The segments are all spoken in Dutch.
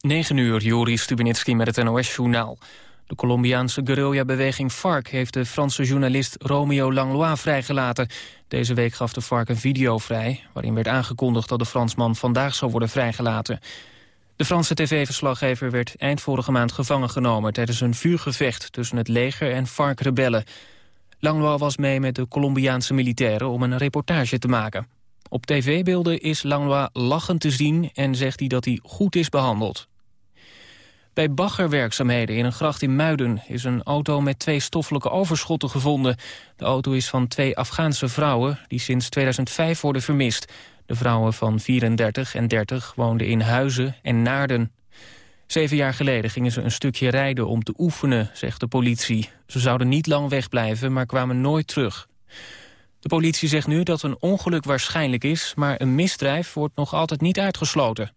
9 uur, Joris Stubenitski met het NOS-journaal. De Colombiaanse guerrilla-beweging FARC heeft de Franse journalist Romeo Langlois vrijgelaten. Deze week gaf de FARC een video vrij... waarin werd aangekondigd dat de Fransman vandaag zou worden vrijgelaten. De Franse tv-verslaggever werd eind vorige maand gevangen genomen... tijdens een vuurgevecht tussen het leger en FARC-rebellen. Langlois was mee met de Colombiaanse militairen om een reportage te maken. Op tv-beelden is Langlois lachend te zien en zegt hij dat hij goed is behandeld. Bij baggerwerkzaamheden in een gracht in Muiden is een auto met twee stoffelijke overschotten gevonden. De auto is van twee Afghaanse vrouwen die sinds 2005 worden vermist. De vrouwen van 34 en 30 woonden in Huizen en Naarden. Zeven jaar geleden gingen ze een stukje rijden om te oefenen, zegt de politie. Ze zouden niet lang wegblijven, maar kwamen nooit terug. De politie zegt nu dat een ongeluk waarschijnlijk is... maar een misdrijf wordt nog altijd niet uitgesloten.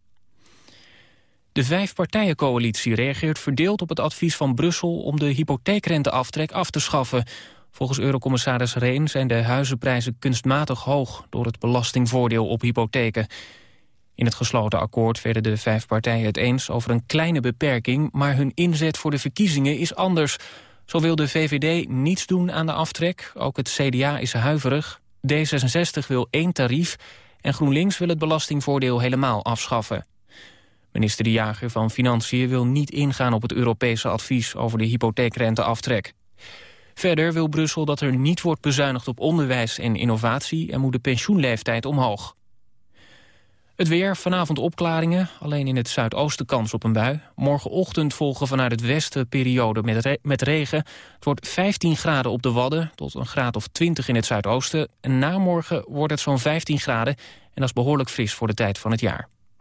De vijfpartijencoalitie reageert verdeeld op het advies van Brussel... om de hypotheekrenteaftrek af te schaffen. Volgens eurocommissaris Reen zijn de huizenprijzen kunstmatig hoog... door het belastingvoordeel op hypotheken. In het gesloten akkoord werden de vijf partijen het eens over een kleine beperking... maar hun inzet voor de verkiezingen is anders... Zo wil de VVD niets doen aan de aftrek. Ook het CDA is huiverig. D66 wil één tarief. En GroenLinks wil het belastingvoordeel helemaal afschaffen. Minister De Jager van Financiën wil niet ingaan op het Europese advies over de hypotheekrenteaftrek. Verder wil Brussel dat er niet wordt bezuinigd op onderwijs en innovatie en moet de pensioenleeftijd omhoog. Het weer, vanavond opklaringen, alleen in het zuidoosten kans op een bui. Morgenochtend volgen vanuit het westen periode met, met regen. Het wordt 15 graden op de Wadden tot een graad of 20 in het zuidoosten. En na morgen wordt het zo'n 15 graden en dat is behoorlijk fris voor de tijd van het jaar.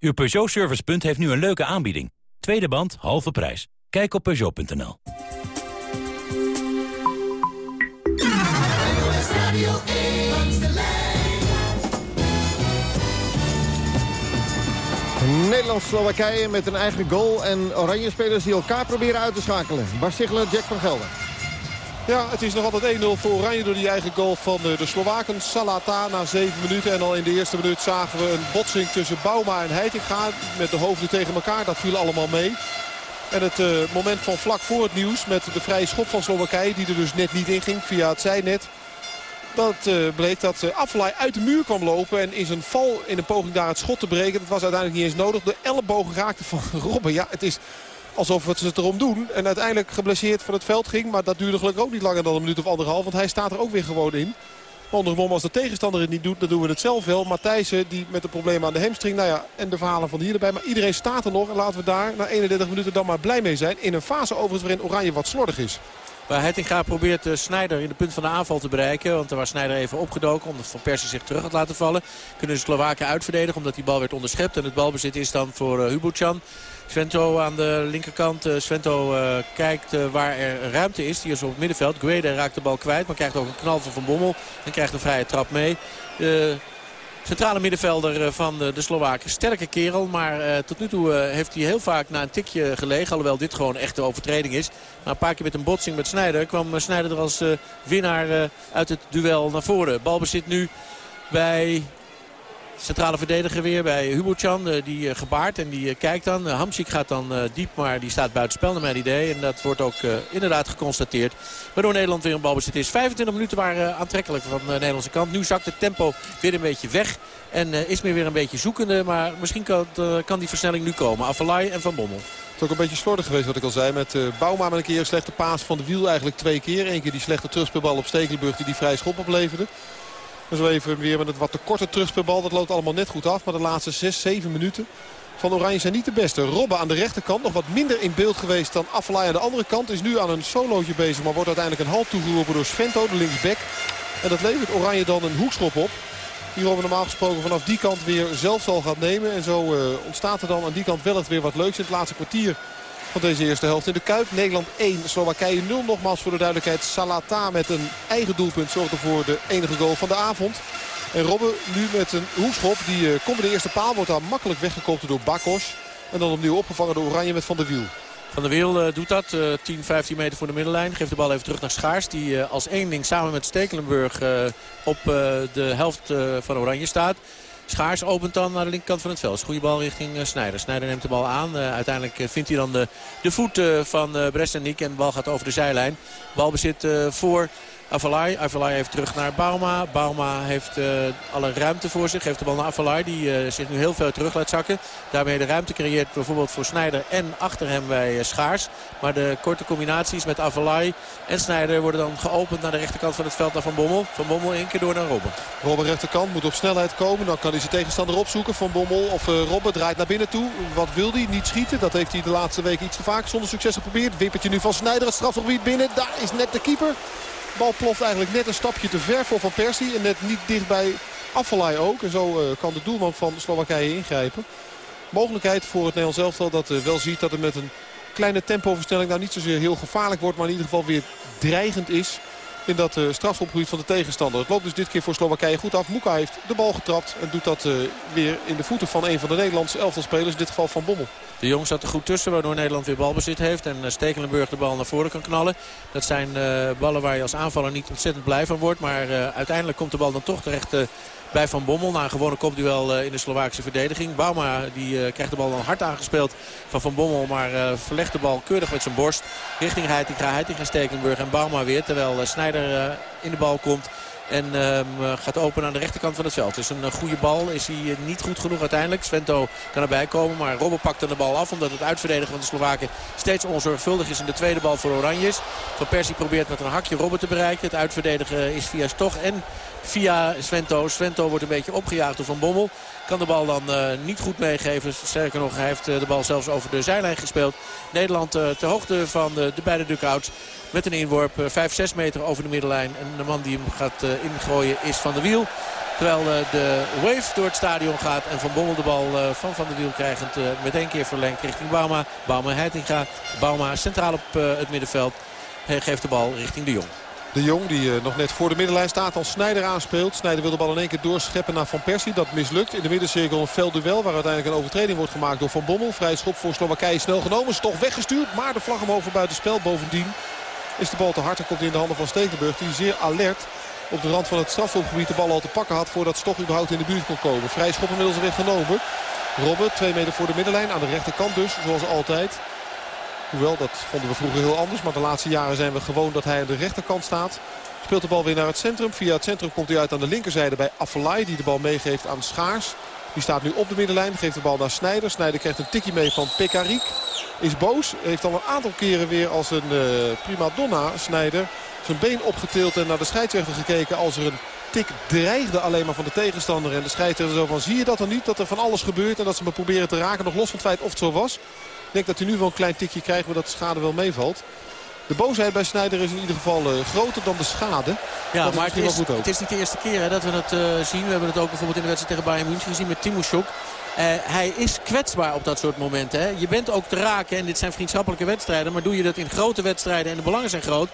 Uw Peugeot Servicepunt heeft nu een leuke aanbieding. Tweede band, halve prijs. Kijk op Peugeot.nl. Nederland-Slowakije met een eigen goal en oranje spelers die elkaar proberen uit te schakelen. Bart Sigler, Jack van Gelder. Ja, het is nog altijd 1-0 voor Oranje door die eigen goal van de Slowaken. Salata na 7 minuten. En al in de eerste minuut zagen we een botsing tussen Bauma en Heitinga. Met de hoofden tegen elkaar. Dat viel allemaal mee. En het uh, moment van vlak voor het nieuws met de vrije schop van Slowakije. Die er dus net niet in ging via het zijnet. Dat uh, bleek dat uh, Affelay uit de muur kwam lopen. En in zijn val in een poging daar het schot te breken. Dat was uiteindelijk niet eens nodig. De ellebogen raakte van Robben. Ja, het is alsof we het erom doen. En uiteindelijk geblesseerd van het veld ging. Maar dat duurde gelukkig ook niet langer dan een minuut of anderhalf. Want hij staat er ook weer gewoon in. Andersom, als de tegenstander het niet doet, dan doen we het zelf wel. Matthijssen, die met de problemen aan de hamstring. Nou ja, en de verhalen van hier erbij. Maar iedereen staat er nog. En laten we daar na 31 minuten dan maar blij mee zijn. In een fase overigens waarin Oranje wat slordig is. Waar Hettinga probeert uh, Snijder in de punt van de aanval te bereiken. Want er was Snijder even opgedoken omdat Van Persie zich terug had laten vallen. Kunnen de Slowaken uitverdedigen omdat die bal werd onderschept. En het balbezit is dan voor uh, Hubocan. Svento aan de linkerkant. Uh, Svento kijkt waar er ruimte is. Die is op het middenveld. Guede raakt de bal kwijt. Maar krijgt ook een knal van Van Bommel. En krijgt een vrije trap mee. Centrale middenvelder eh, van de, de Slowaken. Sterke kerel, maar tot nu toe heeft hij heel vaak na een tikje gelegen. Alhoewel dit gewoon echt de overtreding is. Maar een paar keer met een botsing met Snijder kwam Snijder er als winnaar uit het duel naar voren. Balbezit nu bij Centrale verdediger weer bij Hubocan. Uh, die uh, gebaart en die uh, kijkt dan. Hamsik gaat dan diep, maar die staat buitenspel naar mijn idee. En dat wordt ook inderdaad geconstateerd. Waardoor Nederland weer een balbezit is. 25 minuten waren aantrekkelijk van de Nederlandse kant. Nu zakt het tempo weer een beetje weg. En is meer weer een beetje zoekende. Maar misschien kan, kan die versnelling nu komen. Avalai en Van Bommel. Het is ook een beetje slordig geweest wat ik al zei. Met uh, Bouma met een keer een slechte paas van de wiel eigenlijk twee keer. Eén keer die slechte terugspeelbal op Stekelenburg die die vrij schop opleverde. En zo even weer met het wat te korte terugspeelbal. Dat loopt allemaal net goed af. Maar de laatste 6, 7 minuten van Oranje zijn niet de beste. Robben aan de rechterkant nog wat minder in beeld geweest dan Affelay aan de andere kant. Is nu aan een solootje bezig. Maar wordt uiteindelijk een halt toegeroepen door Svento, de linksback. En dat levert Oranje dan een hoekschop op. Die Robben normaal gesproken vanaf die kant weer zelf zal gaan nemen. En zo uh, ontstaat er dan aan die kant wel het weer wat leuks in het laatste kwartier van deze eerste helft in de Kuip. Nederland 1, Slowakije 0. Nogmaals voor de duidelijkheid. Salata met een eigen doelpunt zorgde voor de enige goal van de avond. En Robben nu met een hoekschop. Die uh, komt bij de eerste paal. Wordt daar makkelijk weggekopt door Bakos. En dan opnieuw opgevangen door Oranje met Van der Wiel. Van der Wiel uh, doet dat. Uh, 10, 15 meter voor de middenlijn. Geeft de bal even terug naar Schaars. Die als ding samen met Stekelenburg op de helft van Oranje staat. Schaars opent dan naar de linkerkant van het veld. Goede bal richting uh, Snijder. Snijder neemt de bal aan. Uh, uiteindelijk uh, vindt hij dan de, de voet van uh, Brestenik. En de bal gaat over de zijlijn. Balbezit voor Avalai. Avalai heeft terug naar Bauma. Bauma heeft uh, alle ruimte voor zich. Geeft de bal naar Avalai. Die uh, zich nu heel veel terug laat zakken. Daarmee de ruimte creëert bijvoorbeeld voor Snijder en achter hem bij uh, Schaars. Maar de korte combinaties met Avalai en Snijder worden dan geopend naar de rechterkant van het veld naar Van Bommel. Van Bommel één keer door naar Robben. Robben rechterkant moet op snelheid komen. Dan kan hij zijn tegenstander opzoeken. Van Bommel of Robben draait naar binnen toe. Wat wil hij? Niet schieten. Dat heeft hij de laatste week iets te vaak zonder succes geprobeerd. Wippertje nu van Snijder het strafgebied binnen. Daar is net de keeper bal ploft eigenlijk net een stapje te ver voor Van Persie. En net niet dicht bij ook. En zo uh, kan de doelman van Slowakije ingrijpen. Mogelijkheid voor het Nederlands elftal dat uh, wel ziet dat het met een kleine tempoverstelling nou niet zozeer heel gevaarlijk wordt. Maar in ieder geval weer dreigend is in dat uh, strafschopgebied van de tegenstander. Het loopt dus dit keer voor Slowakije goed af. Moeka heeft de bal getrapt en doet dat uh, weer in de voeten van een van de Nederlandse elftalspelers. In dit geval van Bommel. De Jong zat er goed tussen waardoor Nederland weer balbezit heeft. En uh, Stekelenburg de bal naar voren kan knallen. Dat zijn ballen waar je als aanvaller niet ontzettend blij van wordt. Maar uiteindelijk komt de bal dan toch terecht bij Van Bommel. Na een gewone kopduel in de Slovaakse verdediging. Bauma die, krijgt de bal dan hard aangespeeld van Van Bommel. Maar verlegt de bal keurig met zijn borst richting Heitinga. Heitinga Stekelenburg en Bauma weer. Terwijl Snijder in de bal komt. En um, gaat open aan de rechterkant van het veld. Dus een uh, goede bal is hij uh, niet goed genoeg uiteindelijk. Svento kan erbij komen. Maar Robben pakt dan de bal af. Omdat het uitverdedigen van de Slowaken steeds onzorgvuldig is. in de tweede bal voor Oranjes. Van Persie probeert met een hakje Robben te bereiken. Het uitverdedigen is via Stoch en via Svento. Svento wordt een beetje opgejaagd door Van Bommel. Kan de bal dan uh, niet goed meegeven. Sterker nog, hij heeft de bal zelfs over de zijlijn gespeeld. Nederland ter hoogte van de, de beide dugouts. Met een inworp 5, 6 meter over de middenlijn. En de man die hem gaat uh, ingooien is Van der Wiel. Terwijl uh, de wave door het stadion gaat. En Van Bommel de bal uh, van Van der Wiel krijgend met één keer verlengd richting Bauma. Bauma Heitinga. Bauma centraal op het middenveld. Geeft de bal richting de Jong. De Jong die nog net voor de middenlijn staat als Snijder aanspeelt. Snijder wil de bal in één keer doorscheppen naar Van Persie. Dat mislukt. In de middencirkel een veldduel waar uiteindelijk een overtreding wordt gemaakt door Van Bommel. Vrij schop voor Slowakije snel genomen. Is toch weggestuurd. Maar de vlag omhoog voor buitenspel. Bovendien is de bal te hard en komt in de handen van Stekelenburg. Die zeer alert op de rand van het strafschopgebied de bal al te pakken had... voordat Stok überhaupt in de buurt kon komen. Vrij schop inmiddels weer genomen. Robben, twee meter voor de middenlijn. Aan de rechterkant dus, zoals altijd. Hoewel, dat vonden we vroeger heel anders. Maar de laatste jaren zijn we gewoon dat hij aan de rechterkant staat. Speelt de bal weer naar het centrum. Via het centrum komt hij uit aan de linkerzijde bij Affelay. Die de bal meegeeft aan Schaars. Die staat nu op de middenlijn. Geeft de bal naar Snijder. Snijder krijgt een tikje mee van Pekarik. Is boos. Heeft al een aantal keren weer als een uh, prima donna Snijder. Zijn been opgetild en naar de scheidsrechter gekeken als er een tik dreigde alleen maar van de tegenstander. En de scheidsrechter zo van zie je dat er niet? Dat er van alles gebeurt en dat ze me proberen te raken. Nog los van het feit of het zo was. Ik denk dat hij nu wel een klein tikje krijgt, maar dat de schade wel meevalt. De boosheid bij Snijder is in ieder geval uh, groter dan de schade. Ja, maar het is, het is, niet de eerste keer hè, dat we het uh, zien. We hebben het ook bijvoorbeeld in de wedstrijd tegen Bayern München gezien met Timo Schok. Uh, hij is kwetsbaar op dat soort momenten. Hè. Je bent ook te raken en dit zijn vriendschappelijke wedstrijden. Maar doe je dat in grote wedstrijden en de belangen zijn groot.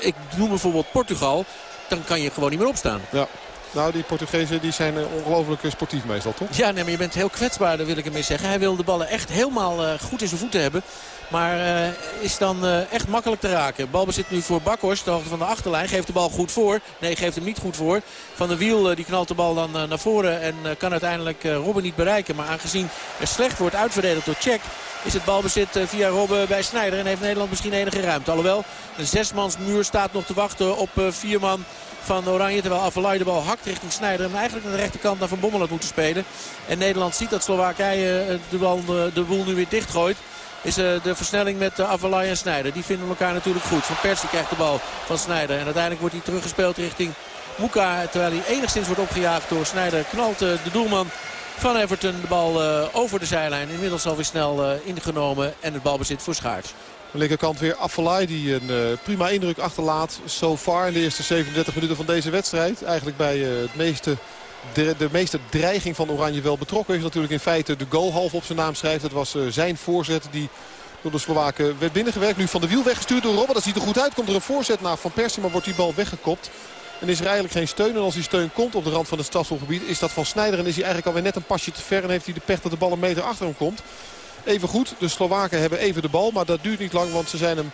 Ik noem bijvoorbeeld Portugal. Dan kan je gewoon niet meer opstaan. Ja. Nou, die Portugezen die zijn ongelooflijk sportief meestal, toch? Ja, nee, maar je bent heel kwetsbaar, daar wil ik ermee zeggen. Hij wil de ballen echt helemaal uh, goed in zijn voeten hebben. Maar uh, is dan echt makkelijk te raken. Balbezit nu voor Bakhorst, de hoogte van de achterlijn. Geeft de bal goed voor. Nee, geeft hem niet goed voor. Van de Wiel die knalt de bal dan naar voren. En kan uiteindelijk Robben niet bereiken. Maar aangezien er slecht wordt uitverdedigd door Check is het balbezit via Robben bij Snijder. En heeft Nederland misschien enige ruimte. Alhoewel, een zesmansmuur staat nog te wachten op vier man van Oranje. Terwijl Avalai de bal hakt richting Snijder. En eigenlijk naar de rechterkant naar Van Bommel had moeten spelen. En Nederland ziet dat Slowakije de, bal, de boel nu weer dichtgooit is uh, de versnelling met Avalai en Snijder. Die vinden elkaar natuurlijk goed. Van Persie krijgt de bal van Snijder. En uiteindelijk wordt hij teruggespeeld richting Moeka. Terwijl hij enigszins wordt opgejaagd door Snijder. Knalt de doelman van Everton de bal over de zijlijn. Inmiddels alweer snel ingenomen. En het balbezit voor Schaars. De linkerkant weer Affelay die een prima indruk achterlaat. So far in de eerste 37 minuten van deze wedstrijd. Eigenlijk bij het meeste de, meeste dreiging van Oranje wel betrokken is. Natuurlijk in feite de goal half op zijn naam schrijft. Dat was uh, zijn voorzet die door de Slowaken werd binnengewerkt. Nu van de wiel weggestuurd door Robben. Dat ziet er goed uit. Komt er een voorzet naar Van Persie. Maar wordt die bal weggekopt. En is er eigenlijk geen steun. En als die steun komt op de rand van het strafschopgebied is dat van Snijder. En is hij eigenlijk alweer net een pasje te ver. En heeft hij de pech dat de bal een meter achter hem komt. Even goed, de Slowaken hebben even de bal. Maar dat duurt niet lang, want ze zijn hem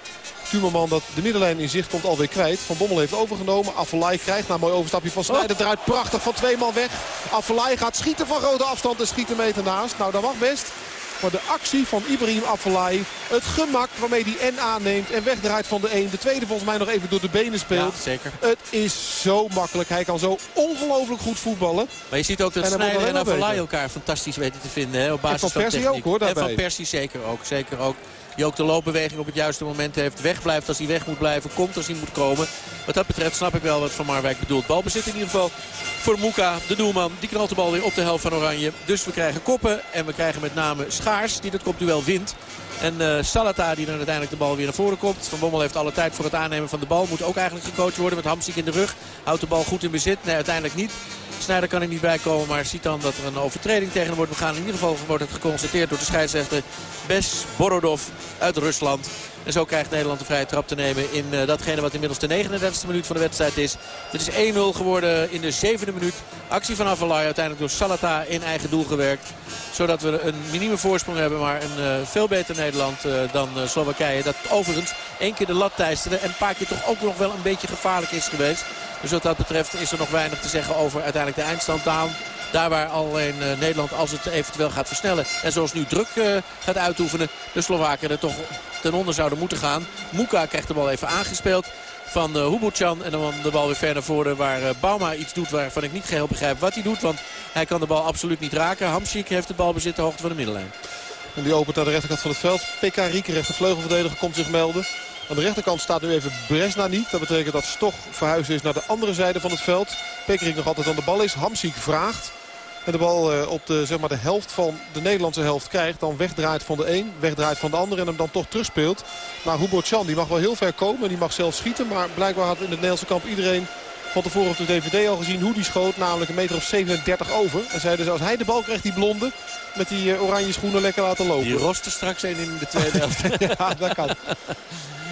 Tumerman dat de middenlijn in zicht komt alweer kwijt. Van Bommel heeft overgenomen. Affelay krijgt na een mooi overstapje van Snijder. Draait prachtig van twee man weg. Affelay gaat schieten van grote afstand en schiet een meter naast. Nou, dat mag best. Maar de actie van Ibrahim Afellay, het gemak waarmee hij N aanneemt en wegdraait van de een. De tweede volgens mij nog even door de benen speelt. Ja, zeker. Het is zo makkelijk. Hij kan zo ongelooflijk goed voetballen. Maar je ziet ook dat Snijder en Afellay elkaar fantastisch weten te vinden. Hè, op basis en van Persie ook hoor daarbij. En van Persie zeker ook. Zeker ook. Die ook de loopbeweging op het juiste moment heeft. Wegblijft als hij weg moet blijven. Komt als hij moet komen. Wat dat betreft snap ik wel wat Van Marwijk bedoelt. Balbezit in ieder geval voor Moeka, de doelman. Die knalt de bal weer op de helft van Oranje. Dus we krijgen koppen. En we krijgen met name Schaars die dat kopduel wint. En uh, Salata die dan uiteindelijk de bal weer naar voren komt. Van Bommel heeft alle tijd voor het aannemen van de bal. Moet ook eigenlijk gecoacht worden met Hamsik in de rug. Houdt de bal goed in bezit. Nee, uiteindelijk niet. Snijder kan er niet bij komen, maar ziet dan dat er een overtreding tegen hem wordt begaan. In ieder geval wordt het geconstateerd door de scheidsrechter Bes Borodov uit Rusland. En zo krijgt Nederland de vrije trap te nemen in uh, datgene wat inmiddels de 39e minuut van de wedstrijd is. Het is 1-0 geworden in de zevende minuut. Actie van Avalai uiteindelijk door Salata in eigen doel gewerkt. Zodat we een minieme voorsprong hebben, maar een uh, veel beter Nederland uh, dan Slowakije. Dat overigens één keer de lat teisterde en een paar keer toch ook nog wel een beetje gevaarlijk is geweest. Dus wat dat betreft is er nog weinig te zeggen over uiteindelijk de eindstand aan. Daar waar alleen uh, Nederland, als het eventueel gaat versnellen... en zoals nu druk uh, gaat uitoefenen, de Slowaken er toch ten onder zouden moeten gaan. Muka krijgt de bal even aangespeeld van uh. En dan de bal weer ver naar voren waar Bauma iets doet waarvan ik niet geheel begrijp wat hij doet. Want hij kan de bal absoluut niet raken. Hamsik heeft de bal bezit de hoogte van de middenlijn. En die opent naar de rechterkant van het veld. PK Rieke, rechtervleugelverdediger, komt zich melden. Aan de rechterkant staat nu even Bresna niet. Dat betekent dat Stoch verhuisd is naar de andere zijde van het veld. Pekerik nog altijd aan de bal is. Hamsik vraagt. En de bal eh, op de, zeg maar, de helft van de Nederlandse helft krijgt. Dan wegdraait van de een, wegdraait van de ander. En hem dan toch terugspeelt naar Hugo Chan. Die mag wel heel ver komen. Die mag zelf schieten. Maar blijkbaar had in het Nederlandse kamp iedereen van tevoren op de DVD al gezien hoe die schoot. Namelijk een meter of 37 over. En zei dus als hij de bal krijgt, die blonde. Met die uh, oranje schoenen lekker laten lopen. Die roste straks een in de tweede helft. ja, dat kan.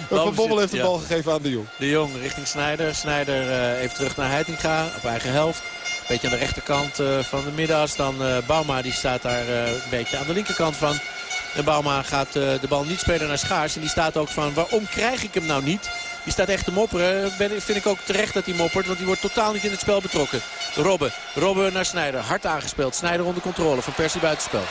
Van Bommel heeft de bal gegeven aan de Jong. De Jong richting Snijder. Snijder uh, even terug naar Heitinga op eigen helft. Beetje aan de rechterkant uh, van de middenas. Dan uh, Bauma die staat daar een beetje aan de linkerkant van. En Bauma gaat de bal niet spelen naar Schaars. En die staat ook van waarom krijg ik hem nou niet? Die staat echt te mopperen. Ben, vind ik ook terecht dat hij moppert. Want die wordt totaal niet in het spel betrokken. Robben. Robben naar Snijder. Hard aangespeeld. Snijder onder controle. Van Persie buitenspel.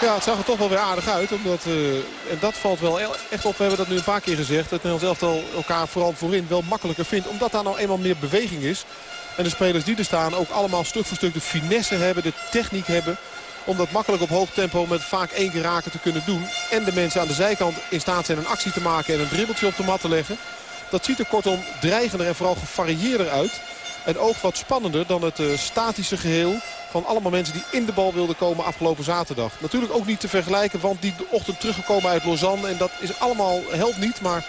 Ja, het zag er toch wel weer aardig uit. Omdat, uh, en dat valt wel echt op. We hebben dat nu een paar keer gezegd. Dat Nederlands elftal elkaar vooral voorin wel makkelijker vindt. Omdat daar nou eenmaal meer beweging is. En de spelers die er staan ook allemaal stuk voor stuk de finesse hebben. De techniek hebben. Om dat makkelijk op hoog tempo met vaak één keer raken te kunnen doen. En de mensen aan de zijkant in staat zijn een actie te maken en een dribbeltje op de mat te leggen. Dat ziet er kortom dreigender en vooral gevarieerder uit. En ook wat spannender dan het uh, statische geheel van allemaal mensen die in de bal wilden komen afgelopen zaterdag. Natuurlijk ook niet te vergelijken, want die ochtend teruggekomen uit Lausanne. En dat is allemaal, helpt niet, maar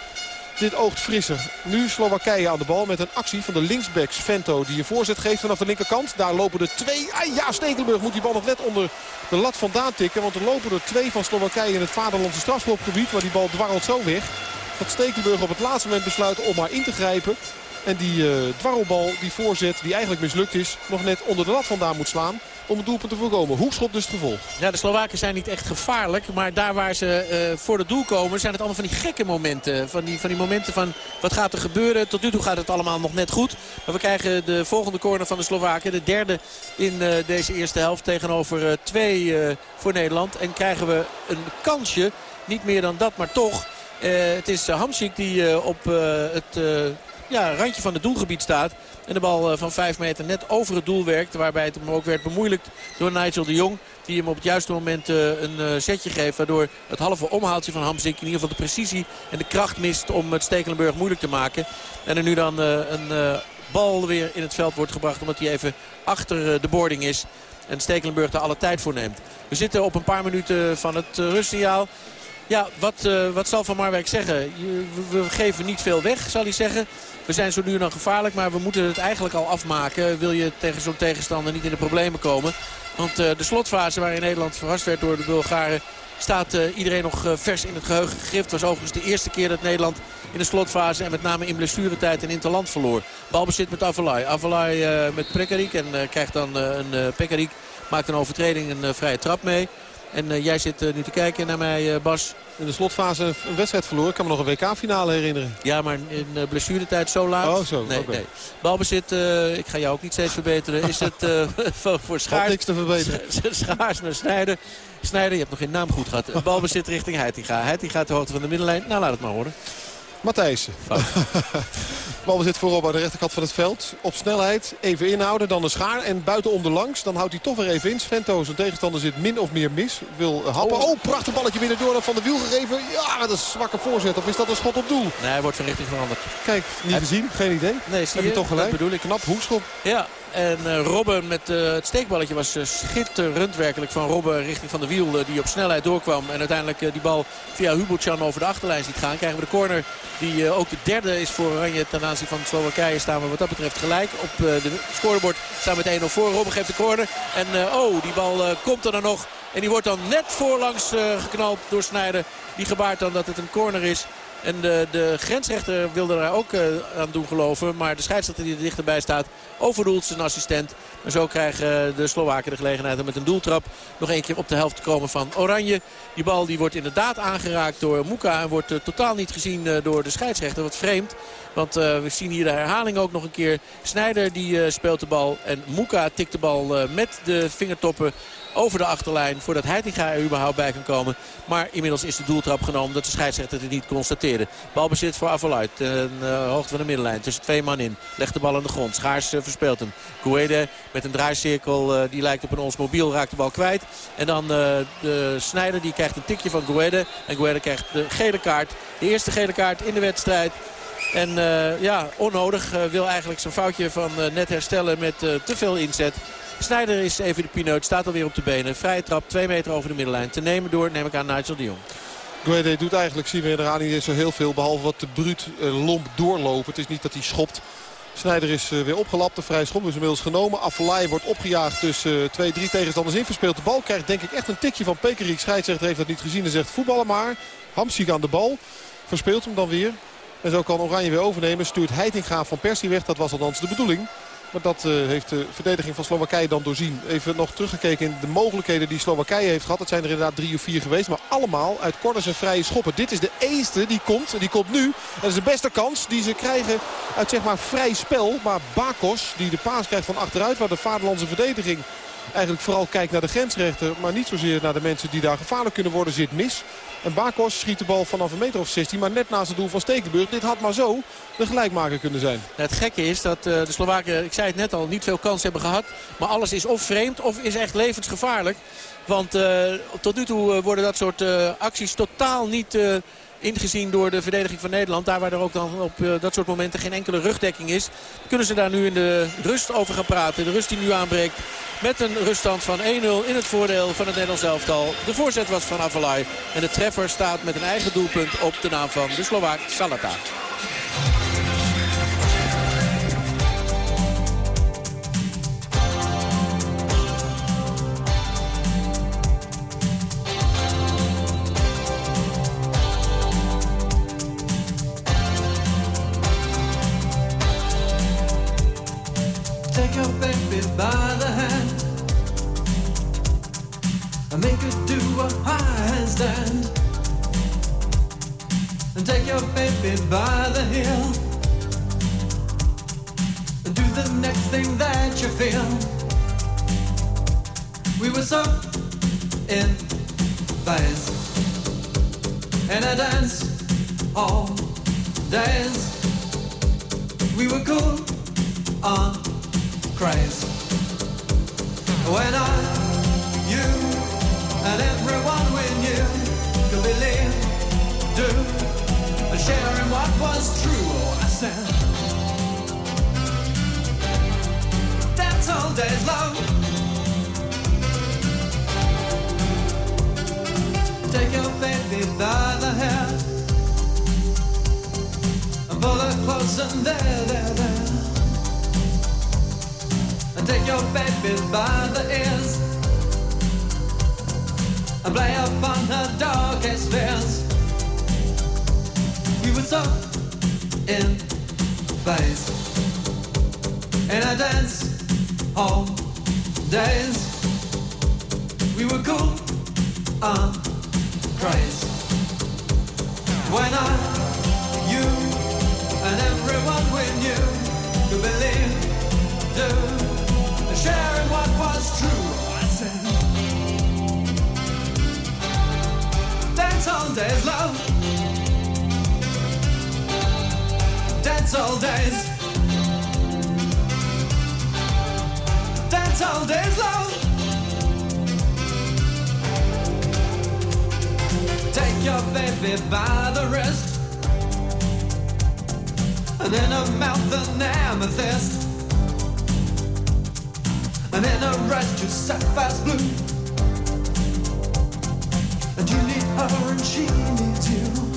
dit oogt frisser. Nu Slowakije aan de bal met een actie van de linksbacks. Vento die een voorzet geeft vanaf de linkerkant. Daar lopen er twee. Ah ja, Stekelenburg moet die bal nog net onder de lat vandaan tikken. Want er lopen er twee van Slowakije in het vaderlandse strafschopgebied. Maar die bal dwarrelt zo weg. Dat Stekelenburg op het laatste moment besluit om maar in te grijpen. En die uh, dwarrelbal, die voorzet, die eigenlijk mislukt is... nog net onder de lat vandaan moet slaan om het doelpunt te voorkomen. Hoekschop dus het gevolg. Ja, de Slowaken zijn niet echt gevaarlijk. Maar daar waar ze uh, voor het doel komen zijn het allemaal van die gekke momenten. Van die, van die momenten van wat gaat er gebeuren. Tot nu toe gaat het allemaal nog net goed. Maar we krijgen de volgende corner van de Slowaken. De derde in uh, deze eerste helft tegenover uh, twee voor Nederland. En krijgen we een kansje. Niet meer dan dat, maar toch. het is Hamsik die op het ja, randje van het doelgebied staat. En de bal eh, van 5 meter net over het doel werkt. Waarbij het hem ook werd bemoeilijkt door Nigel de Jong. Die hem op het juiste moment eh, een eh, setje geeft. Waardoor het halve omhaaltje van Hamzik in ieder geval de precisie en de kracht mist om het Stekelenburg moeilijk te maken. En er nu dan een bal weer in het veld wordt gebracht. Omdat hij even achter de boarding is. En Stekelenburg daar alle tijd voor neemt. We zitten op een paar minuten van het rustsignaal. Ja, wat, wat zal Van Marwijk zeggen? We geven niet veel weg, zal hij zeggen. We zijn zo nu dan gevaarlijk, maar we moeten het eigenlijk al afmaken. Wil je tegen zo'n tegenstander niet in de problemen komen. Want uh, de slotfase waarin Nederland verrast werd door de Bulgaren... staat uh, iedereen nog uh, vers in het geheugen gegrift. Was overigens de eerste keer dat Nederland in de slotfase... en met name in blessuretijd en interland verloor. Balbezit met Avalai. Avalai met Pekarik en krijgt dan een Pekarik... maakt een overtreding, een vrije trap mee. En jij zit nu te kijken naar mij, Bas in de slotfase een wedstrijd verloren. Ik kan me nog een WK-finale herinneren. Ja, maar in blessuretijd zo laat. Oh, zo. Nee, okay. nee. Balbezit, ik ga jou ook niet steeds verbeteren. Is het voor Schaars... niks te verbeteren. Schaars naar Snijder. Snijder, je hebt nog geen naam goed gehad. Balbezit richting Heitinga. Heitinga de hoogte van de middenlijn. Nou, laat het maar horen. Matthijssen. zit voorop aan de rechterkant van het veld. Op snelheid even inhouden, dan een schaar. En buiten onderlangs, dan houdt hij toch weer even in. Svento, zijn tegenstander, zit min of meer mis. Wil happen. Oh, oh prachtig balletje binnen door van de wiel gegeven. Ja, dat is een zwakke voorzet. Of is dat een schot op doel? Nee, hij wordt van richting veranderd. Kijk, niet gezien. Geen idee. Nee, zie Heb je, toch gelijk? Dat bedoel ik. Knap hoekschop. Ja, en uh, Robben met uh, het steekballetje was uh, schitterend werkelijk van Robben richting Van de Wiel. die op snelheid doorkwam en uiteindelijk die bal via Hubotjan over de achterlijn ziet gaan. Krijgen we de corner die ook de derde is voor Oranje ten aanzien van Slowakije. Staan we wat dat betreft gelijk. Op de scorebord staan we met 1-0 voor. Robben geeft de corner. En oh, die bal komt er dan nog. En die wordt dan net voorlangs geknald door Snijder. Die gebaart dan dat het een corner is. En de, de grensrechter wilde daar ook uh, aan doen geloven. Maar de scheidsrechter die er dichterbij staat overdoelt zijn assistent. En zo krijgen de Slowaken de gelegenheid om met een doeltrap nog een keer op de helft te komen van Oranje. Die bal die wordt inderdaad aangeraakt door Muka en wordt uh, totaal niet gezien door de scheidsrechter. Wat vreemd. Want we zien hier de herhaling ook nog een keer. Snijder die speelt de bal en Muka tikt de bal met de vingertoppen over de achterlijn. Voordat Heitinga er überhaupt bij kan komen. Maar inmiddels is de doeltrap genomen dat de scheidsrechter het niet constateerde. Balbezit voor Avaluit. Ten uh, hoogte van de middenlijn. Tussen twee man in. Legt de bal aan de grond. Schaars uh, verspeelt hem. Guede met een draaicirkel. Uh, die lijkt op een ons mobiel. Raakt de bal kwijt. En dan de Snijder. Die krijgt een tikje van Guede. En Guede krijgt de gele kaart. De eerste gele kaart in de wedstrijd. En ja, onnodig. Wil eigenlijk zijn foutje van net herstellen met te veel inzet. Snijder is even de pineut, staat alweer op de benen. Vrije trap, 2 meter over de middenlijn. Te nemen door, neem ik aan, Nigel de Jong. Guede doet eigenlijk, zien we eraan, niet zo heel veel. Behalve wat de bruut uh, lomp doorlopen. Het is niet dat hij schopt. Snijder is uh, weer opgelapt. De vrije schop is inmiddels genomen. Affelay wordt opgejaagd tussen uh, twee, drie tegenstanders in. Verspeelt de bal. Krijgt denk ik echt een tikje van Pekerik. Scheidsrechter heeft dat niet gezien en zegt voetballen maar. Hamsik aan de bal. Verspeelt hem dan weer. En zo kan Oranje weer overnemen. Stuurt Heitinga van Persie weg. Dat was althans de bedoeling. Maar dat uh, heeft de verdediging van Slowakije dan doorzien. Even nog teruggekeken in de mogelijkheden die Slowakije heeft gehad. Het zijn er inderdaad drie of vier geweest. Maar allemaal uit corners en vrije schoppen. Dit is de eerste die komt. En die komt nu. Dat is de beste kans die ze krijgen uit zeg maar vrij spel. Maar Bakos die de paas krijgt van achteruit. Waar de vaderlandse verdediging eigenlijk vooral kijkt naar de grensrechter. Maar niet zozeer naar de mensen die daar gevaarlijk kunnen worden zit mis. En Bakos schiet de bal vanaf een meter of 16. Maar net naast het doel van Stekenburg. Dit had maar zo de gelijkmaker kunnen zijn. Het gekke is dat uh, de Slowaken, ik zei het net al, niet veel kans hebben gehad. Maar alles is of vreemd of is echt levensgevaarlijk. Want uh, tot nu toe uh, worden dat soort acties totaal niet ingezien door de verdediging van Nederland. Daar waar er ook dan op uh, dat soort momenten geen enkele rugdekking is. Kunnen ze daar nu in de rust over gaan praten. De rust die nu aanbreekt met een ruststand van 1-0 in het voordeel van het Nederlands elftal. De voorzet was van Avalai. En de treffer staat met een eigen doelpunt op de naam van de Slovaak Salata. Days. We were cool on craze. When I, you, and everyone we knew could believe, do, and share in what was true. I said, dance all days, love. Dance all days. All days, long. Take your baby by the wrist And in her mouth an amethyst. And in her eyes two sapphires blue. And you need her and she needs you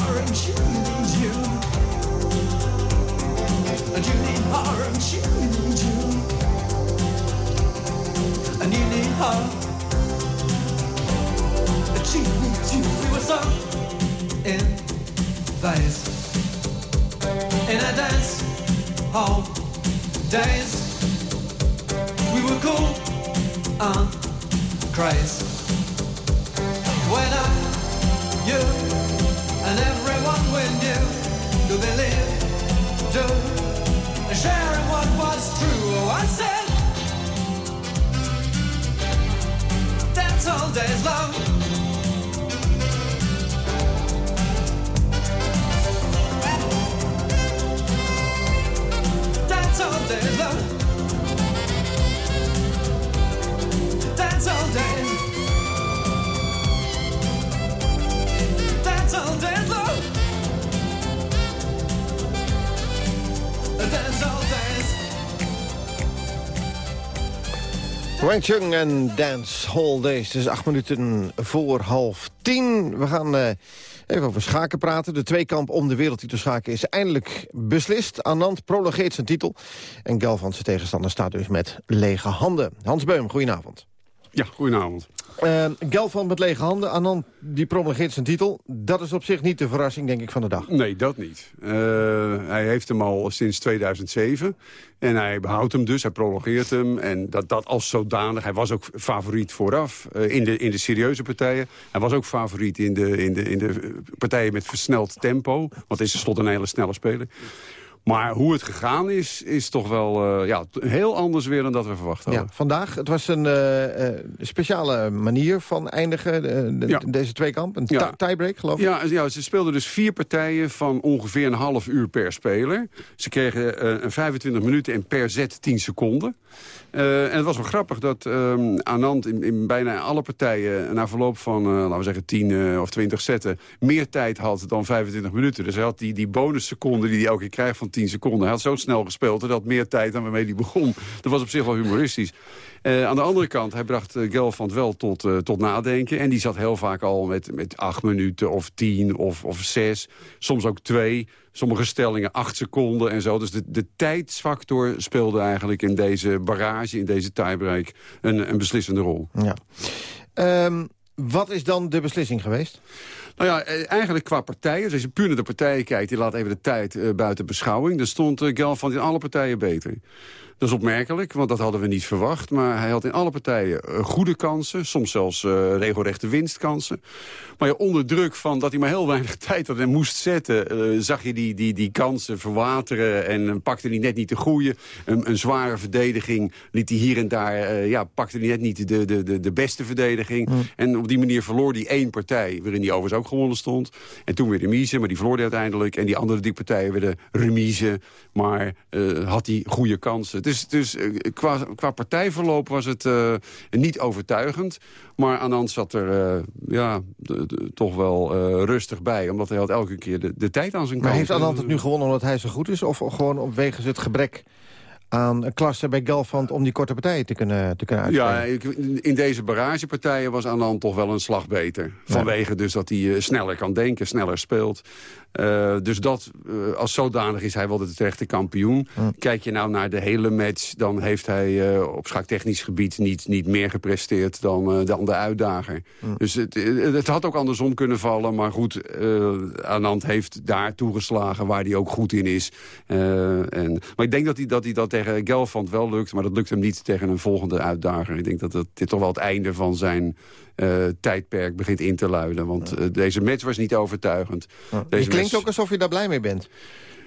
her she needs you. Need her she needs you. And need she needs you We were so in In a dance hall days. We were cool and crazy do sharing what was true. Oh, I said, that's all days long. That's all days long. Wang Chung en Dance Hall Days. Het is acht minuten voor half tien. We gaan eh, even over schaken praten. De tweekamp om de wereldtitel schaken is eindelijk beslist. Anand prologeert zijn titel. En Gelfand zijn tegenstander staat dus met lege handen. Hans Beum, goedenavond. Ja, goedenavond. Uh, Gelfand met lege handen. Anand die prolongeert zijn titel. Dat is op zich niet de verrassing, denk ik, van de dag. Nee, dat niet. Uh, hij heeft hem al sinds 2007. En hij behoudt hem dus, hij prolongeert hem. En dat, dat als zodanig. Hij was ook favoriet vooraf uh, in, de, in de serieuze partijen. Hij was ook favoriet in de, in de, in de partijen met versneld tempo. Want het is tenslotte een hele snelle speler. Maar hoe het gegaan is, is toch wel uh, ja, heel anders weer dan dat we verwacht hadden. Ja, vandaag, het was een uh, uh, speciale manier van eindigen, de, Ja. deze tweekamp. Een Ja. ti- tiebreak, geloof ik. Ja, ja, ze speelden dus vier partijen van ongeveer een half uur per speler. Ze kregen eh, een 25 minuten en per zet 10 seconden. Eh, en het was wel grappig dat ehm, Anand in, in bijna alle partijen... na verloop van, eh, laten we zeggen, 10 eh, of 20 zetten... meer tijd had dan 25 minuten. Dus hij had die, die bonusseconden die hij elke keer krijgt van 10 seconden... hij had zo snel gespeeld, hij had meer tijd dan waarmee hij begon. Dat was op zich wel humoristisch. Eh, aan de andere kant, hij bracht uh, Gelfand wel tot, uh, tot nadenken. En die zat heel vaak al met, met acht minuten of tien of, of zes. Soms ook twee. Sommige stellingen acht seconden en zo. Dus de, de tijdsfactor speelde eigenlijk in deze barrage, in deze tiebreak... een, een beslissende rol. Ja. Ehm, wat is dan de beslissing geweest? Nou ja, eh, eigenlijk qua partijen. Dus als je puur naar de partijen kijkt, die laat even de tijd uh, buiten beschouwing. Dan stond uh, Gelfand in alle partijen beter. Dat is opmerkelijk, want dat hadden we niet verwacht. Maar hij had in alle partijen uh, goede kansen. Soms zelfs uh, regelrechte winstkansen. Maar ja, onder druk van dat hij maar heel weinig tijd had en moest zetten... Uh, zag je die, die, die kansen verwateren en pakte hij net niet de goede. Een, een zware verdediging liet hij hier en daar... ja, pakte hij net niet de, de, de, de beste verdediging. Mm. En op die manier verloor hij één partij... waarin hij overigens ook gewonnen stond. En toen weer remise, maar die verloor hij uiteindelijk. En die andere drie partijen werden remise. Maar had hij goede kansen. Dus, dus qua, qua partijverloop was het uh, niet overtuigend. Maar Anand zat er uh, ja, de, de, toch wel uh, rustig bij. Omdat hij had elke keer de, de tijd aan zijn kant. Maar heeft Anand het nu gewonnen omdat hij zo goed is? Of gewoon omwege het gebrek aan een klasse bij Gelfand om die korte partijen te kunnen, te kunnen uitspelen. Ja, ik, in deze barragepartijen was Anand toch wel een slag beter. Vanwege ja. dus dat hij uh, sneller kan denken, sneller speelt. Uh, dus dat, uh, als zodanig is hij wel de terechte kampioen. Ja. Kijk je nou naar de hele match, dan heeft hij op schaaktechnisch gebied niet, niet meer gepresteerd dan, dan de uitdager. Ja. Dus het, het had ook andersom kunnen vallen. Maar goed, Anand heeft daar toegeslagen waar hij ook goed in is. en, maar ik denk dat hij dat, hij dat tegen Gelfand wel lukt. Maar dat lukt hem niet tegen een volgende uitdager. Ik denk dat het, dit toch wel het einde van zijn uh, tijdperk begint in te luiden. Want uh, deze match was niet overtuigend. Deze je klinkt match... ook alsof je daar blij mee bent.